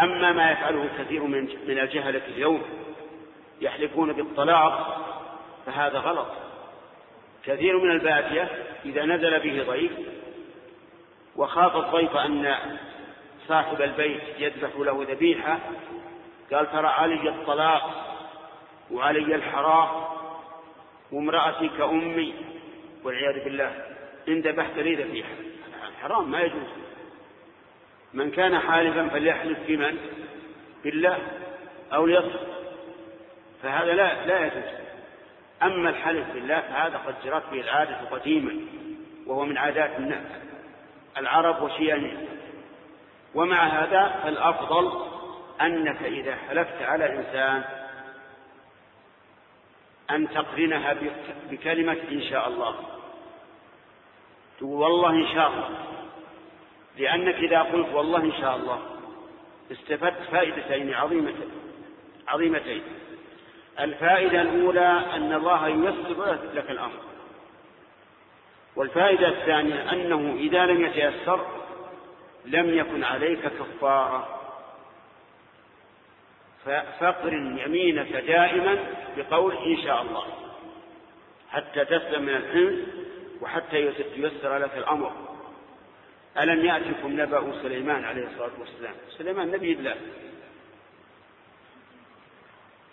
أما ما يفعله كثير من من الجهلة اليوم يحلفون بالطلاق فهذا غلط. كثير من البادية إذا نزل به ضيف وخاف الضيف أن صاحب البيت يذبح له ذبيحة قال ترى علي الطلاق وعلي الحرام وامرأتي كأمي والعياذ بالله إن ذبحت لي ذبيحة. الحرام ما يجوز. من كان حالفا فليحلف بمن؟ بالله أو ليصف فهذا لا لا يجوز. أما الحلف بالله فهذا قد جرت به العادة قديما وهو من عادات الناس. العرب وشيانهم. ومع هذا فالأفضل أنك إذا حلفت على إنسان أن تقرنها بكلمة إن شاء الله. تقول والله إن شاء الله. لأنك إذا قلت والله إن شاء الله استفدت فائدتين عظيمتين عظيمتين. الفائدة الأولى أن الله ييسر لك الأمر. والفائدة الثانية أنه إذا لم يتيسر لم يكن عليك كفارة. فاقرن يمينك دائما بقول إن شاء الله. حتى تسلم من الحنس وحتى ييسر لك الأمر. ألم يأتكم نبأ سليمان عليه الصلاة والسلام؟ سليمان نبي الله.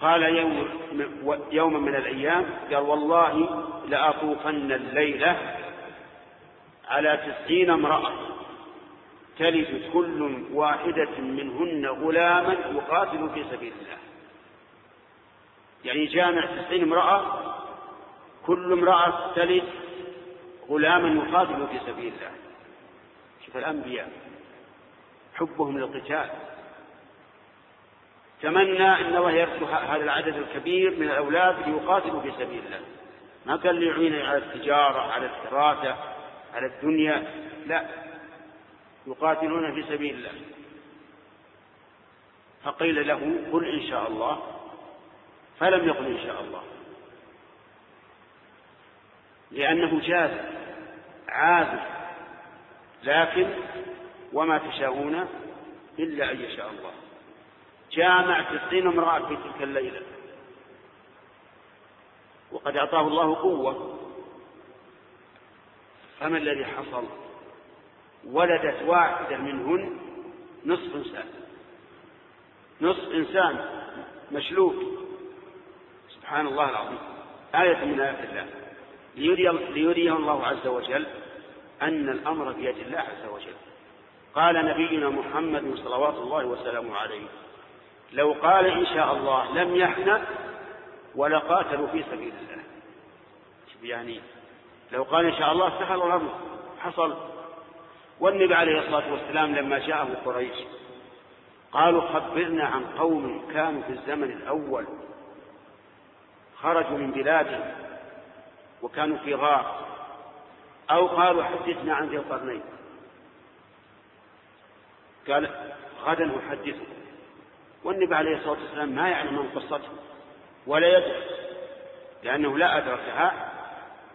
قال يوم يوما من الأيام قال والله لأطوفن الليلة على تسعين امرأة تلد كل واحدة منهن غلاما يقاتل في سبيل الله. يعني جامع تسعين امرأة كل امرأة تلد غلاما يقاتل في سبيل الله. شوف الأنبياء حبهم للقتال. تمنى أن الله يرسل هذا العدد الكبير من الأولاد ليقاتلوا في سبيل الله. ما كان ليعين على التجارة على الدراسة على الدنيا. لا. يقاتلون في سبيل الله. فقيل له قل إن شاء الله. فلم يقل إن شاء الله. لأنه جاز عازف لكن وما تشاءون إلا أن يشاء الله. جامع تسعين امرأة في تلك الليلة. وقد أعطاه الله قوة. فما الذي حصل؟ ولدت واحدة منهن نصف إنسان. نصف إنسان مشلوك سبحان الله العظيم. آية من آيات الله. ليري ليريه الله عز وجل أن الأمر بيد الله عز وجل. قال نبينا محمد صلوات الله وسلامه عليه. لو قال إن شاء الله لم يحنث ولقاتلوا في سبيل الله. يعني لو قال إن شاء الله سهل الأمر. حصل. والنبي عليه الصلاة والسلام لما جاءه قريش قالوا خبرنا عن قوم كانوا في الزمن الأول. خرجوا من بلادهم وكانوا في غار أو قالوا حدثنا عن ذي القرنين. قال غدا أحدثكم. والنبي عليه الصلاة والسلام ما يعلم من قصته ولا يدري لأنه لا أدركها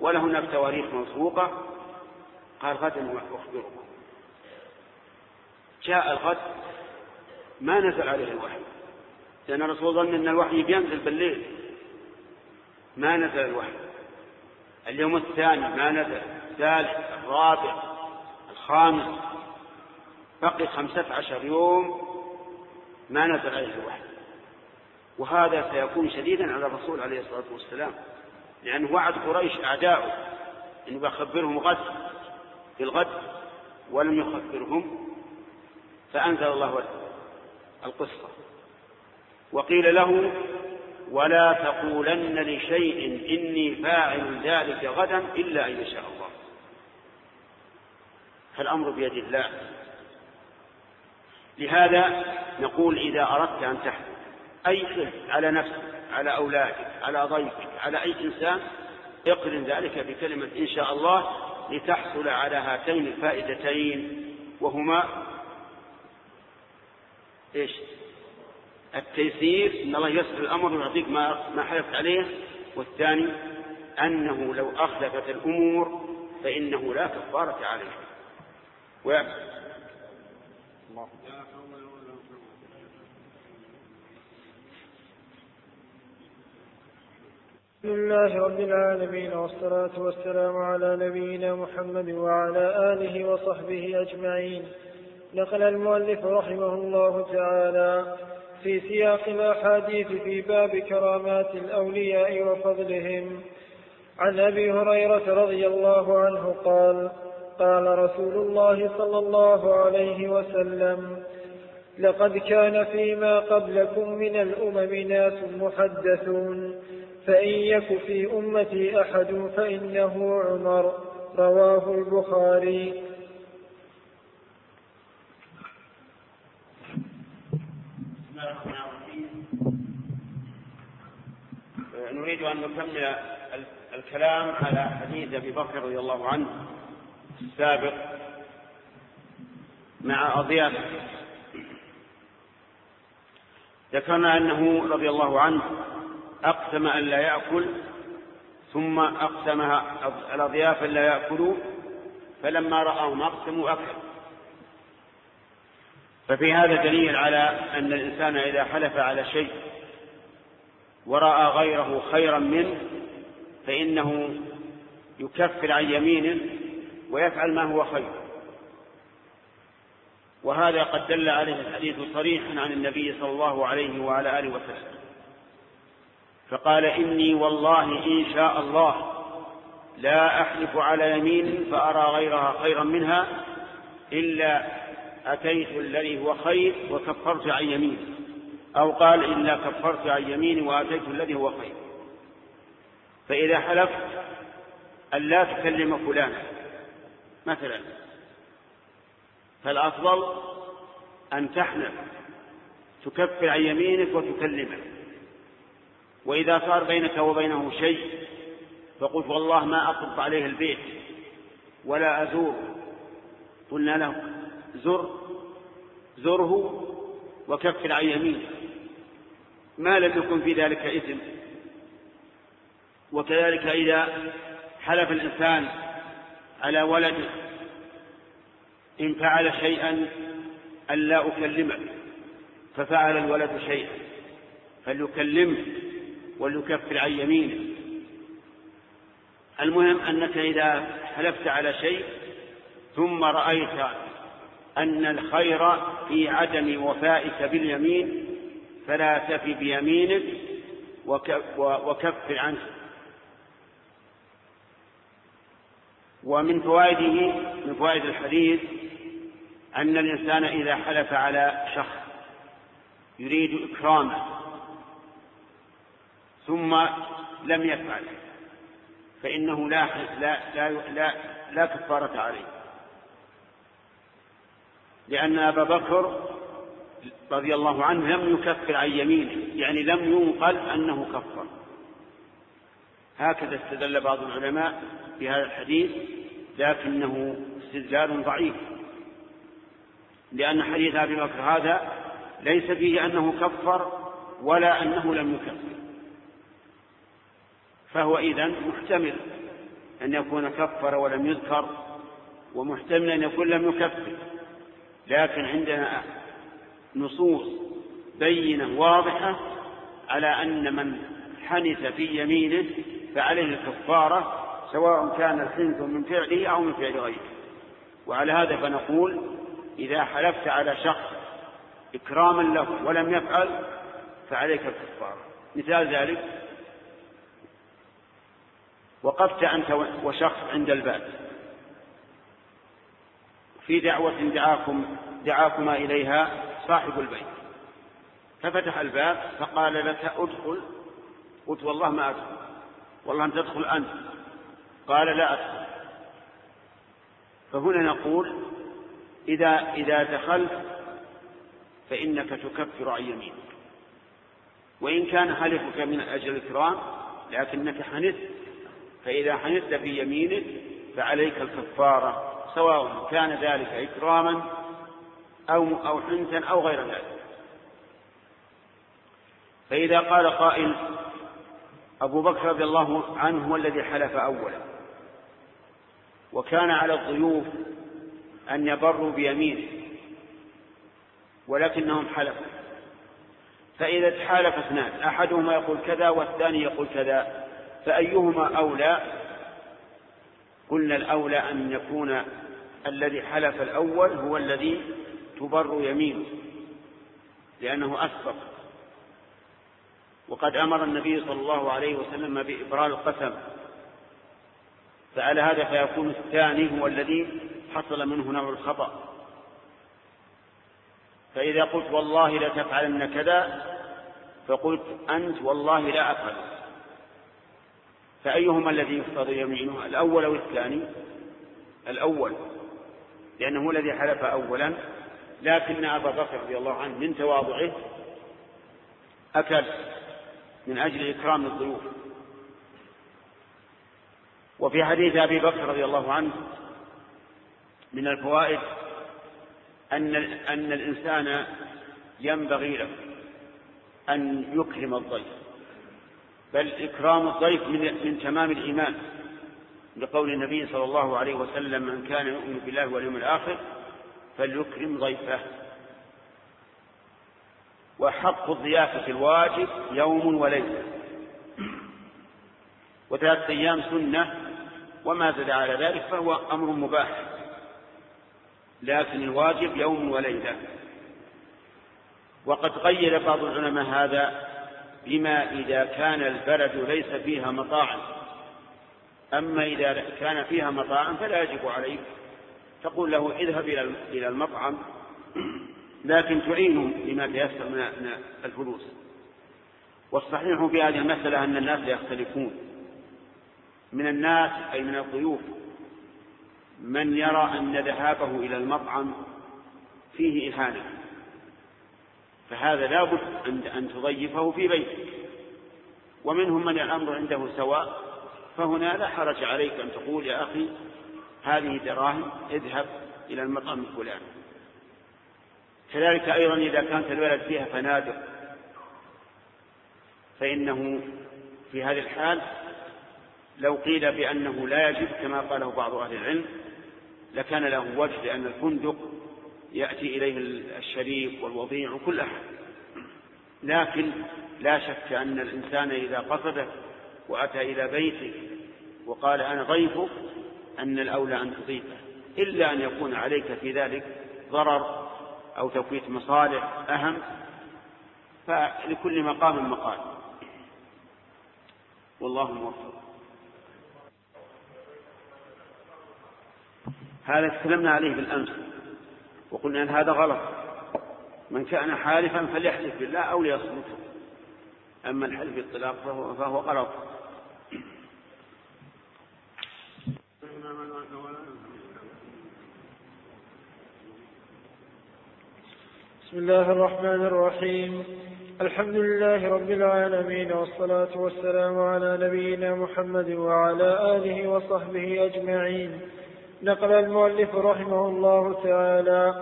ولا هناك تواريخ موثوقة. قال غدا أخبركم. جاء الغد ما نزل عليه الوحي. لأن الرسول ظن أن الوحي بينزل بالليل. ما نزل الوحي. اليوم الثاني ما نزل الثالث الرابع الخامس بقي خمسة عشر يوم. ما نزل عليه الوحي. وهذا سيكون شديدا على الرسول عليه الصلاة والسلام لأنه وعد قريش أعداؤه أنه بخبرهم غد بالغد ولم يخبرهم فأنزل الله القصة. وقيل له ولا تقولن لشيء إني فاعل ذلك غدا إلا أن يشاء الله. فالأمر بيد الله. لهذا نقول إذا أردت أن تحدث أي حلف على نفسك على أولادك على ضيفك على أي إنسان اقرن ذلك بكلمة إن شاء الله لتحصل على هاتين الفائدتين وهما إيش؟ التيسير إن الله يسر الأمر ويعطيك ما ما حلفت عليه والثاني أنه لو أخلفت الأمور فإنه لا كفارة عليه ويأكل بسم الله رب العالمين والصلاة والسلام على نبينا محمد وعلى آله وصحبه أجمعين. نقل المؤلف رحمه الله تعالى في سياق الأحاديث في باب كرامات الأولياء وفضلهم. عن أبي هريرة رضي الله عنه قال قال رسول الله صلى الله عليه وسلم لقد كان فيما قبلكم من الأمم ناس محدثون فإن يك في أمتي أحد فإنه عمر. رواه البخاري. نريد أن نكمل الكلام على حديث أبي بكر رضي الله عنه. السابق مع أضيافه ذكرنا أنه رضي الله عنه أقسم أن لا يأكل ثم أقسمها الأضياف لا يأكلوا فلما رأهم أقسموا أكل. ففي هذا دليل على أن الإنسان إذا حلف على شيء ورأى غيره خيرا منه فإنه يكفر عن يمينه ويفعل ما هو خير. وهذا قد دل عليه الحديث صريحا عن النبي صلى الله عليه وعلى آله وسلم. فقال إني والله إن شاء الله لا أحلف على يمين فأرى غيرها خيرا منها إلا أتيت الذي هو خير وكفرت عن يميني أو قال إلا كفرت عن يميني وأتيت الذي هو خير. فإذا حلفت أن لا تكلم فلانا مثلا. فالأفضل أن تحلف تكفر عن يمينك وتكلمه وإذا صار بينك وبينه شيء فقلت والله ما أطرق عليه البيت ولا أزور قلنا له زر زره وكفر عن يمينه ما لم يكن في ذلك إثم. وكذلك إذا حلف الإنسان على ولده إن فعل شيئا ألا أكلمه ففعل الولد شيئا فليكلمه وليكفر عن يمينه. المهم أنك إذا حلفت على شيء ثم رأيت أن الخير في عدم وفائك باليمين فلا تفي بيمينك وكفر عنه. ومن فوائده من فوائد الحديث أن الإنسان إذا حلف على شخص يريد إكرامه ثم لم يفعل فإنه لا لا لا لا, لا كفارة عليه. لأن أبا بكر رضي الله عنه لم يكفر عن يمينه يعني لم ينقل أنه كفر. هكذا استدل بعض العلماء بهذا الحديث لكنه استدلال ضعيف. لأن حديث أبي بكر هذا ليس فيه أنه كفر ولا أنه لم يكفر. فهو إذن محتمل أن يكون كفر ولم يذكر ومحتمل أن يكون لم يكفر. لكن عندنا نصوص بينة واضحة على أن من حنث في يمينه فعليه الكفارة سواء كان الحنث من فعله أو من فعل غيره. وعلى هذا فنقول إذا حلفت على شخص إكراما له ولم يفعل فعليك الكفارة. مثال ذلك وقفت أنت وشخص عند الباب في دعوة دعاكم دعاكما إليها صاحب البيت. ففتح الباب فقال لك ادخل قلت والله ما أدخل. والله أن تدخل أنت. قال لا أدخل. فهنا نقول إذا إذا دخلت فإنك تكفر عن يمينك. وإن كان حلفك من أجل الإكرام لكنك حنثت. فإذا حنثت في يمينك فعليك الكفارة سواء كان ذلك إكراما أو أو حنثا أو غير ذلك. فإذا قال قائل أبو بكر رضي الله عنه هو الذي حلف أولا. وكان على الضيوف أن يبروا بيمينه ولكنهم حلفوا. فإذا تحالف اثنان أحدهما يقول كذا والثاني يقول كذا فأيهما أولى؟ قلنا الأولى أن يكون الذي حلف الأول هو الذي تبر يمينه لأنه أسبق. وقد أمر النبي صلى الله عليه وسلم بإبرار القسم فعلى هذا فيكون الثاني هو الذي حصل منه نوع الخطأ. فإذا قلت والله لا تفعلن كذا فقلت أنت والله لا أفعل. فأيهما الذي يقتضي يمينه الأول أو الثاني؟ الأول لأنه هو الذي حلف أولا لكن أبا بكر رضي الله عنه من تواضعه أكل. من أجل إكرام الضيوف. وفي حديث أبي بكر رضي الله عنه من الفوائد أن أن الإنسان ينبغي له أن يكرم الضيف. بل إكرام الضيف من من تمام الإيمان. لقول النبي صلى الله عليه وسلم من كان يؤمن بالله واليوم الآخر فليكرم ضيفه. وحق الضيافة الواجب يوم وليلة. وثلاثة أيام سنة وما زاد على ذلك فهو أمر مباح. لكن الواجب يوم وليلة. وقد قيد بعض العلماء هذا بما إذا كان البلد ليس فيها مطاعم. أما إذا كان فيها مطاعم فلا يجب عليك تقول له اذهب إلى المطعم. لكن تعينه بما تيسر من الفلوس. والصحيح في هذه المسألة أن الناس يختلفون. من الناس أي من الضيوف من يرى أن ذهابه إلى المطعم فيه إهانة. فهذا لا بد أن تضيفه في بيتك. ومنهم من الأمر عنده سواء فهنا لا حرج عليك أن تقول يا أخي هذه دراهم اذهب إلى المطعم الفلاني. كذلك أيضا إذا كانت البلد فيها فنادق فإنه في هذه الحال لو قيل بأنه لا يجب كما قاله بعض أهل العلم لكان له وجه لأن الفندق يأتي إليه الشريك والوضيع وكل أحد. لكن لا شك أن الإنسان إذا قصدك وأتى إلى بيتك وقال أنا ضيفك أن الأولى أن تضيفه إلا أن يكون عليك في ذلك ضرر أو توفيت مصالح أهم فلكل مقام مقال. والله موفق. هذا تكلمنا عليه بالأمس وقلنا أن هذا غلط. من كان حالفا فليحلف بالله أو ليصمت. أما الحلف بالطلاق فهو, فهو غلط. بسم الله الرحمن الرحيم. الحمد لله رب العالمين والصلاة والسلام على نبينا محمد وعلى آله وصحبه أجمعين. نقل المؤلف رحمه الله تعالى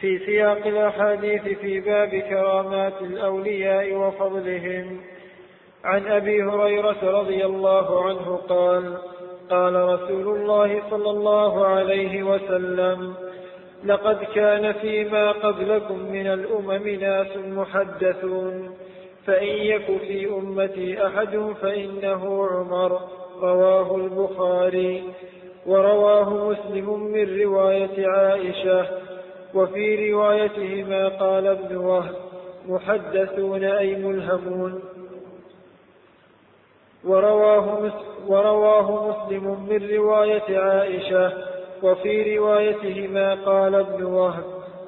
في سياق الأحاديث في باب كرامات الأولياء وفضلهم. عن أبي هريرة رضي الله عنه قال قال رسول الله صلى الله عليه وسلم لقد كان فيما قبلكم من الأمم ناس محدثون. فإن يك في أمتي أحد فإنه عمر. رواه البخاري. ورواه مسلم من رواية عائشة. وفي روايتهما قال ابن وهب محدثون أي ملهمون. ورواه, ورواه مسلم من رواية عائشة. وفي روايتهما قال ابن وهب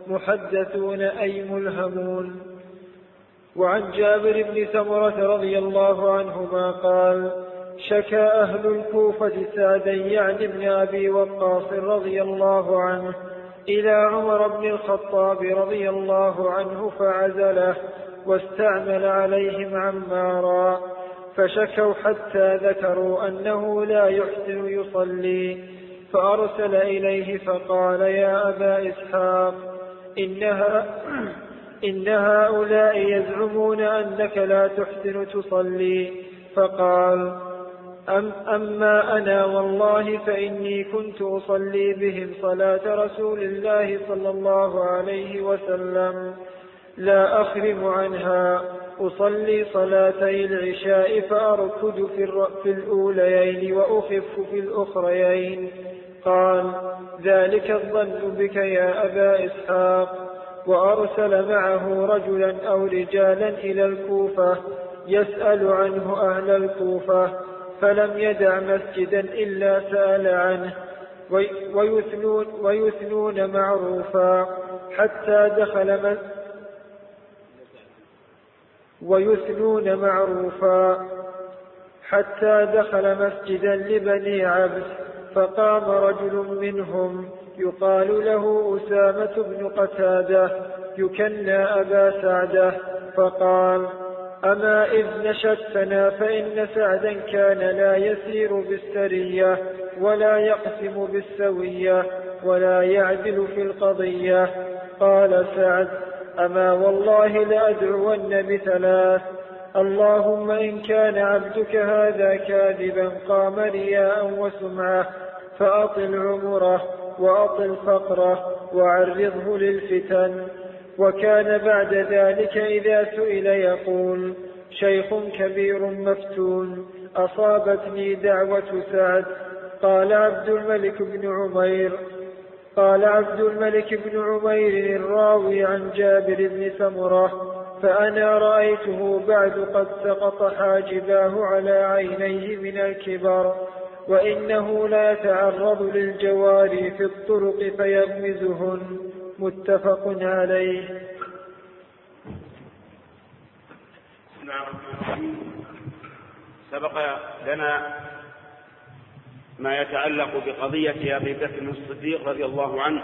محدثون أي ملهمون. وعن جابر بن سمرة رضي الله عنهما قال شكى أهل الكوفة سعدا يعني ابن أبي وقاص رضي الله عنه إلى عمر بن الخطاب رضي الله عنه فعزله واستعمل عليهم عمارا فشكوا حتى ذكروا أنه لا يحسن يصلي. فأرسل إليه فقال يا أبا إسحاق إنها إن هؤلاء يزعمون أنك لا تحسن تصلي. فقال أم أما أنا والله فإني كنت أصلي بهم صلاة رسول الله صلى الله عليه وسلم. لا أخرم عنها أصلي صلاتي العشاء فأركض في, في الأوليين وأخف في الأخريين. قال ذلك الظن بك يا أبا إسحاق وأرسل معه رجلا أو رجالا إلى الكوفة يسأل عنه أهل الكوفة فلم يدع مسجدا إلا سأل عنه ويثنون, ويثنون معروفا حتى دخل ويثنون معروفا حتى دخل مسجدا لبني عبد فقام رجل منهم يقال له أسامة بن قتادة يكنى أبا سعدة فقال أما إذ نشدتنا فإن سعدا كان لا يسير بالسرية ولا يقسم بالسوية ولا يعدل في القضية. قال سعد أما والله لأدعون بثلاث. اللهم إن كان عبدك هذا كاذبا قام رياء وسمعة فأطل عمره وأطل فقره وعرضه للفتن. وكان بعد ذلك إذا سئل يقول شيخ كبير مفتون أصابتني دعوة سعد. قال عبد الملك بن عمير قال عبد الملك بن عمير الراوي عن جابر بن سمرة فأنا رأيته بعد قد سقط حاجباه على عينيه من الكبر وإنه لا يتعرض للجواري في الطرق فيغمزهن. متفق عليه. سبق لنا ما يتعلق بقضية أبي بكر الصديق رضي الله عنه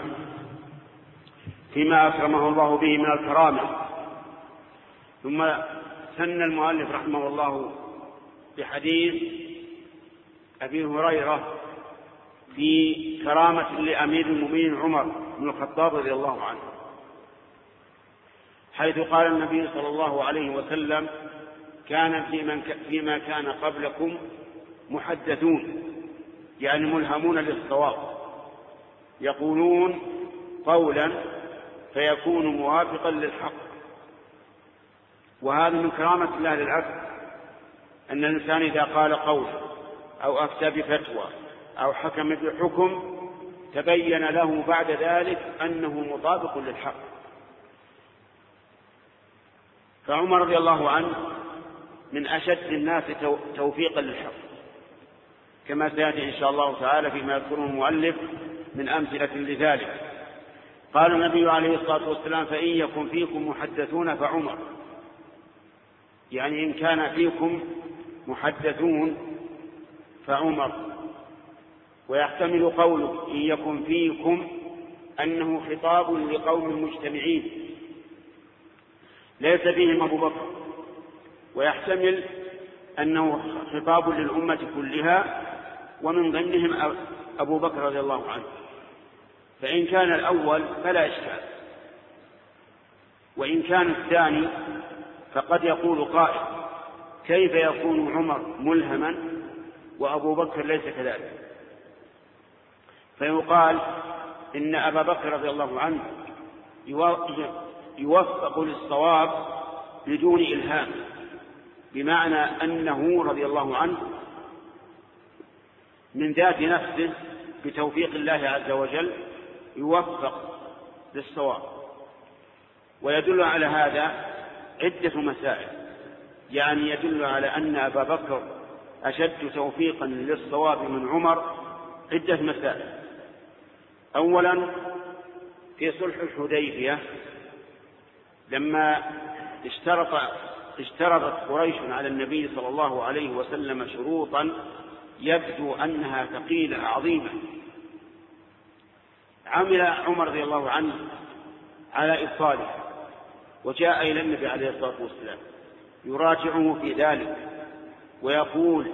فيما أكرمه الله به من الكرامة. ثم سن المؤلف رحمه الله بحديث أبي هريرة في كرامة لأمير المؤمنين عمر بن الخطاب رضي الله عنه حيث قال النبي صلى الله عليه وسلم كان في من فيما كان قبلكم محدثون يعني ملهمون للصواب يقولون قولا فيكون موافقا للحق. وهذا من كرامة الله للعبد. أن الإنسان إذا قال قولا أو أفتى بفتوى أو حكم بحكم تبين له بعد ذلك أنه مطابق للحق. فعمر رضي الله عنه من أشد الناس توفيقا للحق. كما سيأتي إن شاء الله تعالى فيما يذكره المؤلف من أمثلة لذلك. قال النبي عليه الصلاة والسلام فإن يكن فيكم محدثون فعمر. يعني إن كان فيكم محدثون فعمر. ويحتمل قوله إن يكن فيكم أنه خطاب لقوم مجتمعين. ليس فيهم أبو بكر. ويحتمل أنه خطاب للأمة كلها ومن ضمنهم أبو بكر رضي الله عنه. فإن كان الأول فلا إشكال. وإن كان الثاني فقد يقول قائل كيف يكون عمر ملهما وأبو بكر ليس كذلك؟ فيقال إن أبا بكر رضي الله عنه يوفق للصواب بدون إلهام بمعنى أنه رضي الله عنه من ذات نفسه بتوفيق الله عز وجل يوفق للصواب. ويدل على هذا عدة مسائل. يعني يدل على أن أبا بكر أشد توفيقا للصواب من عمر. عدة مسائل. أولا في صلح الحديبية لما اشترط اشترطت قريش على النبي صلى الله عليه وسلم شروطا يبدو أنها ثقيلة عظيمة. عمل عمر رضي الله عنه على إبطالها وجاء إلى النبي عليه الصلاة والسلام يراجعه في ذلك ويقول